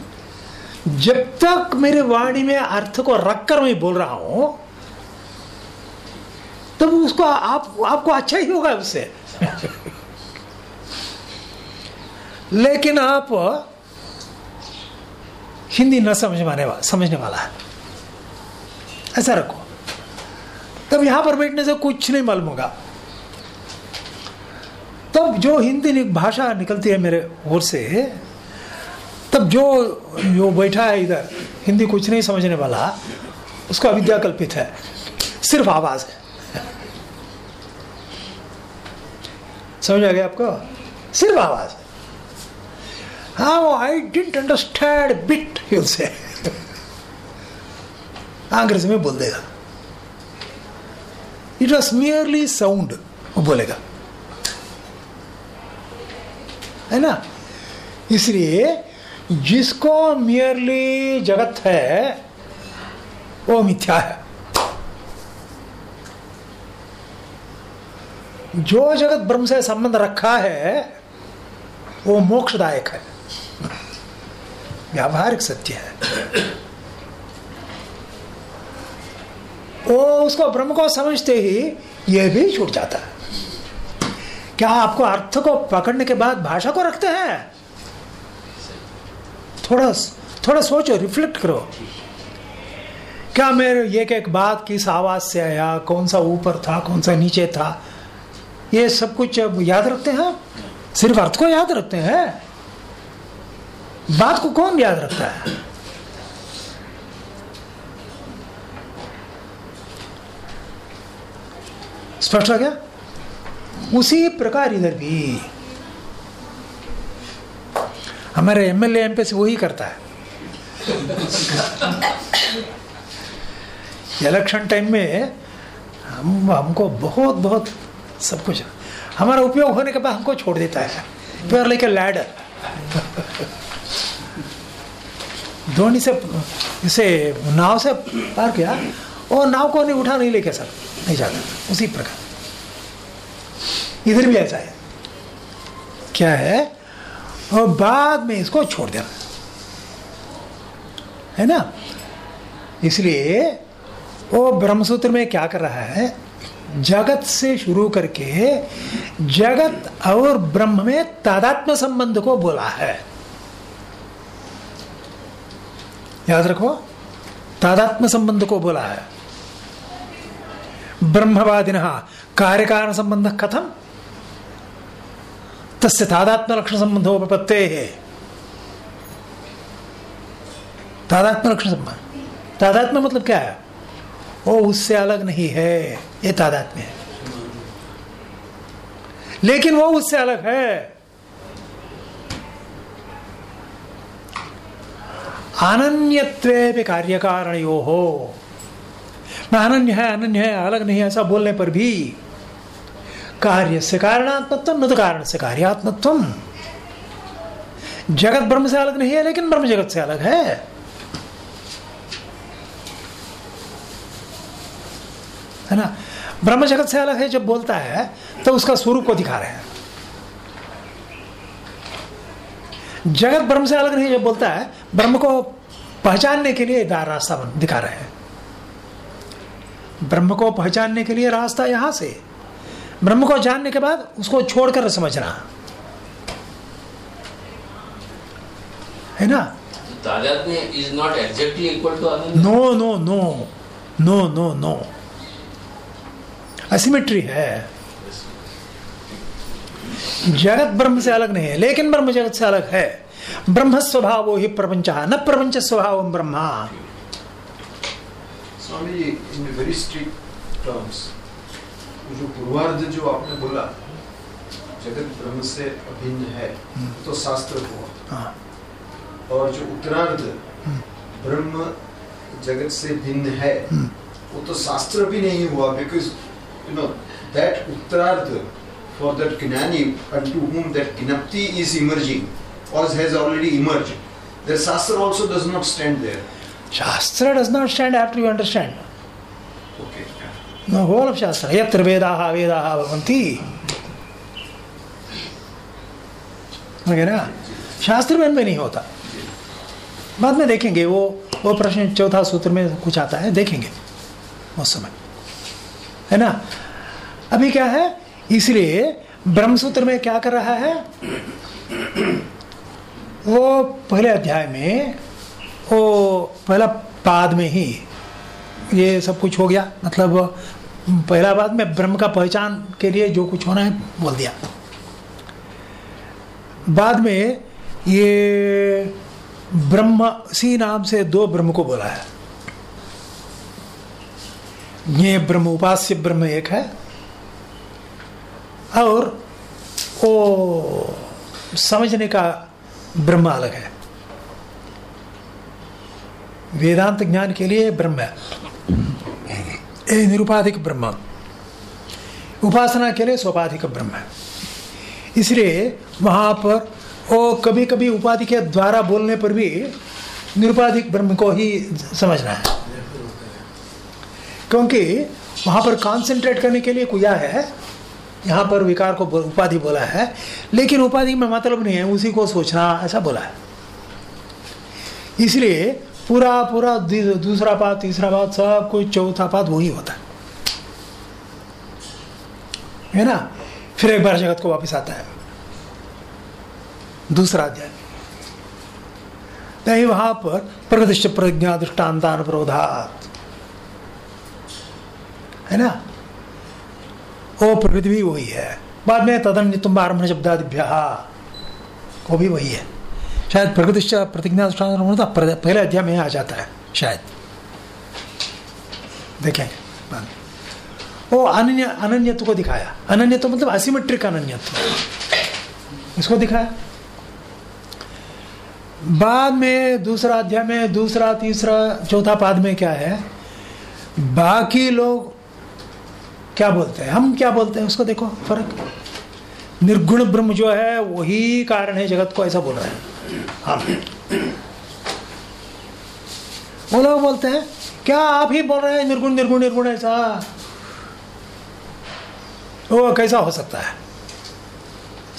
जब तक मेरे वाणी में अर्थ को रखकर मैं बोल रहा हूँ, तब उसको आप, आपको अच्छा ही होगा उससे। लेकिन आप हिंदी न समझ माने वाला समझने वाला है। ऐसा रखो। तब यहाँ पर बैठने से कुछ नहीं मालूम होगा। तब जो हिंदी भाषा निकलती है मेरे ओर से, तब जो जो बैठा है इधर, हिंदी कुछ नहीं समझने वाला, उसका विद्या कल्पित है। सिर्फ़ आवाज़ है। समझ आ गया आपको? सिर्फ़ आवाज़ है। हाँ आई डिंट अंडरस्टैंड बिट से अंग्रेज़ी में बोल देगा। इट वॉज़ मियरली साउंड वो बोलेगा। है ना? इसलिए जिसको मियरली जगत है, वो मिथ्या है। जो जगत ब्रह्म से संबंध रखा है, वो मोक्षदायक है। व्यावहारिक सत्य है। वो उसको ब्रह्म को समझते ही ये भी छूट जाता है। क्या आपको अर्थ को पकड़ने के बाद भाषा को रखते हैं? थोड़ा थोड़ा सोचो रिफ्लेक्ट करो। क्या मेरे एक एक बात किस आवाज़ से आया, कौन सा ऊपर था, कौन सा नीचे था, ये सब कुछ याद रखते हैं सिर्फ़ अर्थ को याद रखते हैं? बात को कौन याद रखता है? स्पष्ट हो गया? उसी प्रकार इधर भी। हमारे एमएलए एमपी से वही करता है। इलेक्शन टाइम में हम, हमको बहुत बहुत सब कुछ, हमारा उपयोग होने के बाद हमको छोड़ देता है। फिर लेके लैडर धोनी से, इसे नाव से पार किया, और नाव को नहीं उठा, नहीं लेके सर, नहीं जाता। उसी प्रकार। इधर भी ऐसा है। क्या है? और बाद में इसको छोड़ देना। है ना? इसलिए वो ब्रह्मसूत्र में क्या कर रहा है? जगत से शुरू करके जगत और ब्रह्म में तादात्म संबंध को बोला है। याद रखो तादात्म संबंध को बोला है। ब्रह्मवादिन कार्य कारण संबंध कथम? तस्य तादात्म लक्षण है संबंध तादात्म मतलब क्या? है वो उससे अलग नहीं है। ये तादात्म्य है। लेकिन वो उससे अलग है। अनन्यत्वे कार्य कारण यो हो मैं अनन्य है अनन्य है अलग नहीं है, ऐसा बोलने पर भी कार्य से कारणात्मत्व न तो कारण से कार्यात्मत्व। जगत ब्रह्म से अलग नहीं है, लेकिन ब्रह्म जगत से अलग है। है ना? ब्रह्म जगत से अलग है जब बोलता है तो उसका स्वरूप को दिखा रहे हैं। जगत ब्रह्म से अलग नहीं जब बोलता है, ब्रह्म को पहचानने के लिए रास्ता दिखा रहे हैं। ब्रह्म को पहचानने के लिए रास्ता यहाँ से ब्रह्म को जानने के बाद उसको छोड़कर समझना। है ना? तादात्म्य is not exactly equal to no no no no no no asymmetry है। जगत ब्रह्म से अलग नहीं है लेकिन ब्रह्म जगत से अलग है। ब्रह्म स्वभाव ही प्रपंच न प्रपंच स्वभाव Brahma. Swami ji in very strict terms जो पूर्वार्ध जो आपने बोला जगत ब्रह्म से अभिन्न है तो शास्त्र हुआ। हाँ, और जो उत्तरार्ध ब्रह्म जगत से भिन्न है वो तो शास्त्र भी नहीं हुआ बिकॉज़ यू नो दैट उत्तरार्ध फॉर दैट ज्ञानी unto whom that gnapti is emerging or has already emerged the shastra also does not stand there. शास्त्र does not stand after you understand no whole शास्त्र यत्र वेदाः वेदाः भवन्ति। शास्त्र में नहीं होता। बाद में देखेंगे, वो वो प्रश्न चौथा सूत्र में कुछ आता है, देखेंगे। उस समय। है ना? अभी क्या है? इसलिए ब्रह्म सूत्र में क्या कर रहा है? वो पहले अध्याय में, वो पहला पाद में ही ये सब कुछ हो गया। मतलब पहला बात में ब्रह्म का पहचान के लिए जो कुछ होना है, बोल दिया। बाद में ये ब्रह्म, सी नाम से दो ब्रह्म को बोला है। ये ब्रह्म उपास्य ब्रह्म एक है, और वो समझने का ब्रह्म अलग है। वेदांत ज्ञान के लिए ब्रह्म है। ये निरुपाधिक ब्रह्म। उपासना के लिए सोपाधिक ब्रह्म है। इसलिए वहाँ पर वो कभी कभी उपाधि के द्वारा बोलने पर भी निरुपाधिक ब्रह्म को ही समझना है। क्योंकि वहाँ पर कंसंट्रेट करने के लिए कुया है। यहाँ पर विकार को उपाधि बोला है। लेकिन उपाधि में मतलब नहीं है, उसी को सोचना, ऐसा बोला है। इसलिए पूरा पूरा दूसरा पात, तीसरा पात, सब कुछ चौथा पात वही होता है। है ना? फिर एक बार जगत को वापस आता है। दूसरा अध्याय। नहीं वहाँ पर प्रगतिश्च प्रज्ञा दृष्टान्तान प्रोधात है ना? वो प्रकृति भी वही है। बाद में तदन तुम आरंभ शब्दादिभ्य, वो भी वही है। शायद प्रकृतिश्च प्रतिज्ञा प्रोधा प्र- पहले अध्याय में आ जाता है, शायद। बाद वो अनन्य, अनन्यत्व को दिखाया। अनन्यत्व मतलब असिमेट्रिक अनन्यत्व। इसको दिखाया बाद में, दूसरा अध्याय में, दूसरा, तीसरा, चौथा पाद में क्या है? बाकी लोग क्या बोलते हैं? हम क्या बोलते हैं? उसको देखो, फ़र्क। निर्गुण ब्रह्म जो है, वही कारण है जगत को, ऐसा बोल रहे हैं। वो लोग बोलते हैं, क्या आप ही बोल रहे हैं, निर्गुण निर्गुण निर्गुण ऐसा? वो कैसा हो सकता है?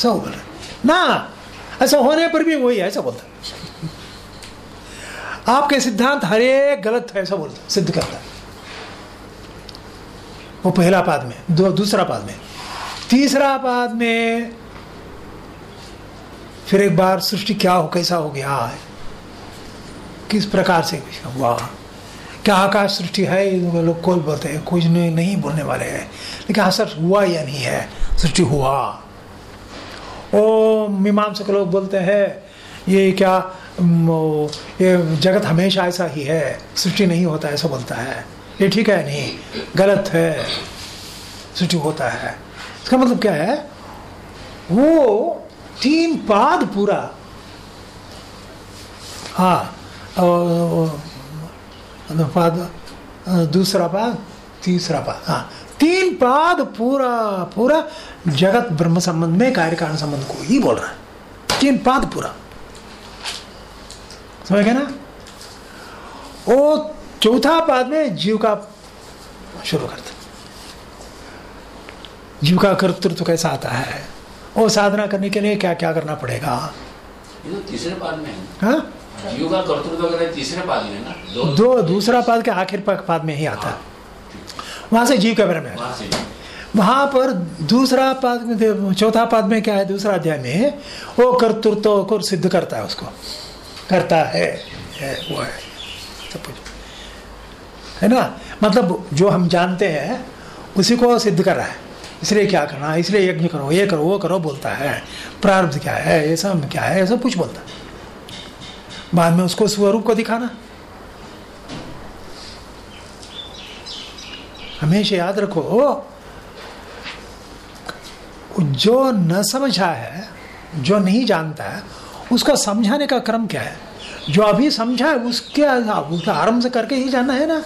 वो बोल रहे ना, ऐसा होने पर भी वही है, ऐसा बोलता है। आपके सिद्धांत हर एक गलत है, ऐसा बोलता सिद्ध करता है। वो पहला पाद में, दो, दूसरा पाद में, तीसरा पाद में फिर एक बार सृष्टि क्या हो कैसा हो गया है? किस प्रकार से हुआ? क्या आकाश सृष्टि है? लोग कोई बोलते हैं? कुछ नहीं, नहीं बोलने वाले हैं। लेकिन हाँ सर हुआ या नहीं है? सृष्टि हुआ। ओ मीमांसक लोग बोलते हैं ये क्या ये जगत हमेशा ऐसा ही है। सृष्टि नहीं होता ऐसा बोलता है। ये ठीक है नहीं? गलत है। सृष्टि होता है। इसका मतलब क्या है? वो तीन पाद पूरा। हाँ पाद दूसरा पाद, तीसरा पाद हाँ। तीन पाद पूरा पूरा जगत ब्रह्म संबंध में कार्य कारण संबंध को ही बोल रहा है। तीन पाद पूरा। समझ गए ना? वो चौथा पाद में जीव का शुरू करता जीव का कर्तृत्व कैसा आता है? वो साधना करने के लिए क्या क्या करना पड़ेगा? ये तो तीसरे पाद में है। हाँ? जीव का कर्तृत्व वगैरह तीसरे पाद में है ना? दो दो दूसरा पाद के आखिर पाद में ही आता है। वहाँ से जीव के बारे में। वहाँ पर दूसरा पाद में चौथा पाद में क्या है? दूसरा अध्याय में वो कर्तृत्व को सिद्ध करता है उसको। करता है, है वो है। सब कुछ। है ना? मतलब जो हम जानते हैं उसी को सिद्ध कर रहा है। इसलिए क्या करना इसलिए यज्ञ करो, ये करो, वो करो, बोलता है। प्रारब्ध क्या है? ये सब क्या है? ये सब कुछ बोलता है। बाद में उसको स्वरूप को दिखाना। हमेशा याद रखो, जो न समझा है, जो नहीं जानता है, उसको समझाने का क्रम क्या है? जो अभी समझा है, उसके उसका आरंभ से करके ही जानना है ना?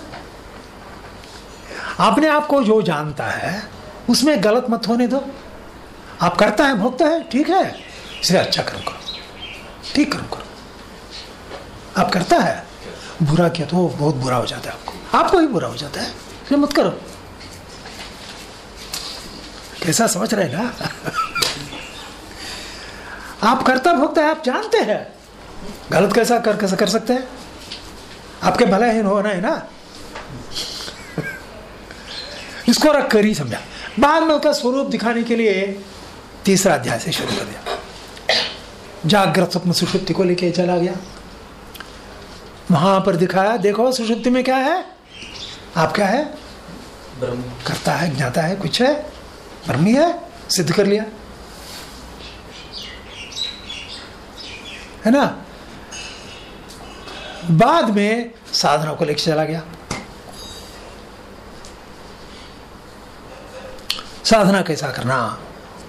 अपने आप को जो जानता है उसमें गलत मत होने दो। आप करता है, भोगता है, ठीक है। इसे अच्छा कर्म करो। ठीक कर्म करो। आप करता है, बुरा किया तो बहुत बुरा हो जाता है आपको। आपको ही बुरा हो जाता है, इसलिए मत करो। कैसा समझ रहे ना? आप करता, भोगता है, आप जानते हैं। गलत कैसा कर कैसा कर सकते हैं? आपके भलाहीन होना है ना? इसको रख कर ही समझा। बाद में उसका स्वरूप दिखाने के लिए तीसरा अध्याय से शुरू कर दिया। जागृत स्वप्न सुषुप्ति को लेके चला गया। वहाँ पर दिखाया देखो सुषुप्ति में क्या है? आप क्या है? ब्रह्म। करता है ज्ञाता है कुछ है? ब्रह्मी है सिद्ध कर लिया। है ना? बाद में साधना को लेकर चला गया। साधना कैसा करना?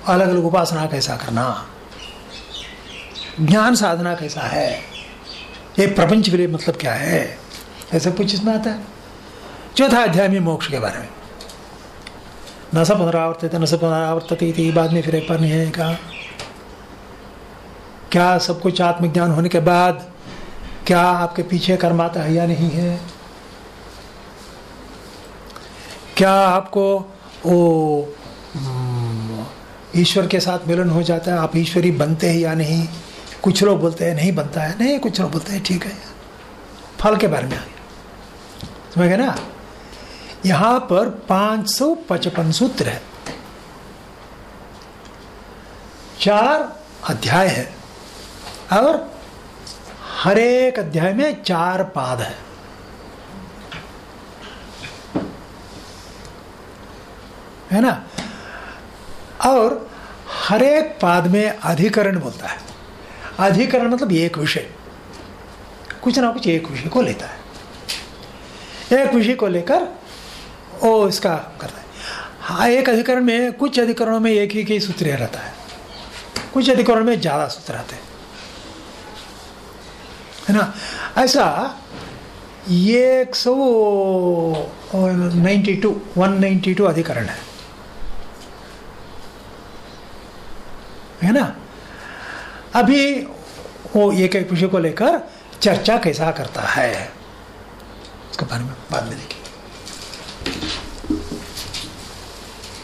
अलग अलग उपासना कैसा करना? ज्ञान साधना कैसा है? ये प्रपंच के लिए मतलब क्या है? ऐसा कुछ इसमें आता है? चौथा अध्याय में मोक्ष के बारे में। न स पुनरावर्तित, न स पुनरावर्तते बाद में फिर एक बार नहीं कहा। क्या सब कुछ आत्मज्ञान होने के बाद, क्या आपके पीछे कर्म आता है या नहीं है? क्या आपको वो ईश्वर के साथ मिलन हो जाता है। आप ईश्वरी बनते हैं या नहीं? कुछ लोग बोलते हैं, नहीं बनता है। नहीं, कुछ लोग बोलते हैं, ठीक है। फल के बारे में आ गया गए ना? यहाँ पर पाँच सौ पचपन सूत्र है। चार अध्याय है और हर एक अध्याय में चार पाद है। है ना? और हर एक पाद में अधिकरण बोलता है। अधिकरण मतलब एक विषय। कुछ ना कुछ एक विषय को लेता है। एक विषय को लेकर वो इसका करता है। हाँ एक अधिकरण में, कुछ अधिकरणों में एक ही के सूत्र रहता है। कुछ अधिकरण में ज़्यादा सूत्र आते हैं। है ना? ऐसा एक सौ ninety two, one ninety two अधिकरण है। है ना? अभी वो एक एक विषय को लेकर चर्चा कैसा करता है? उसके बारे में बाद में देखिए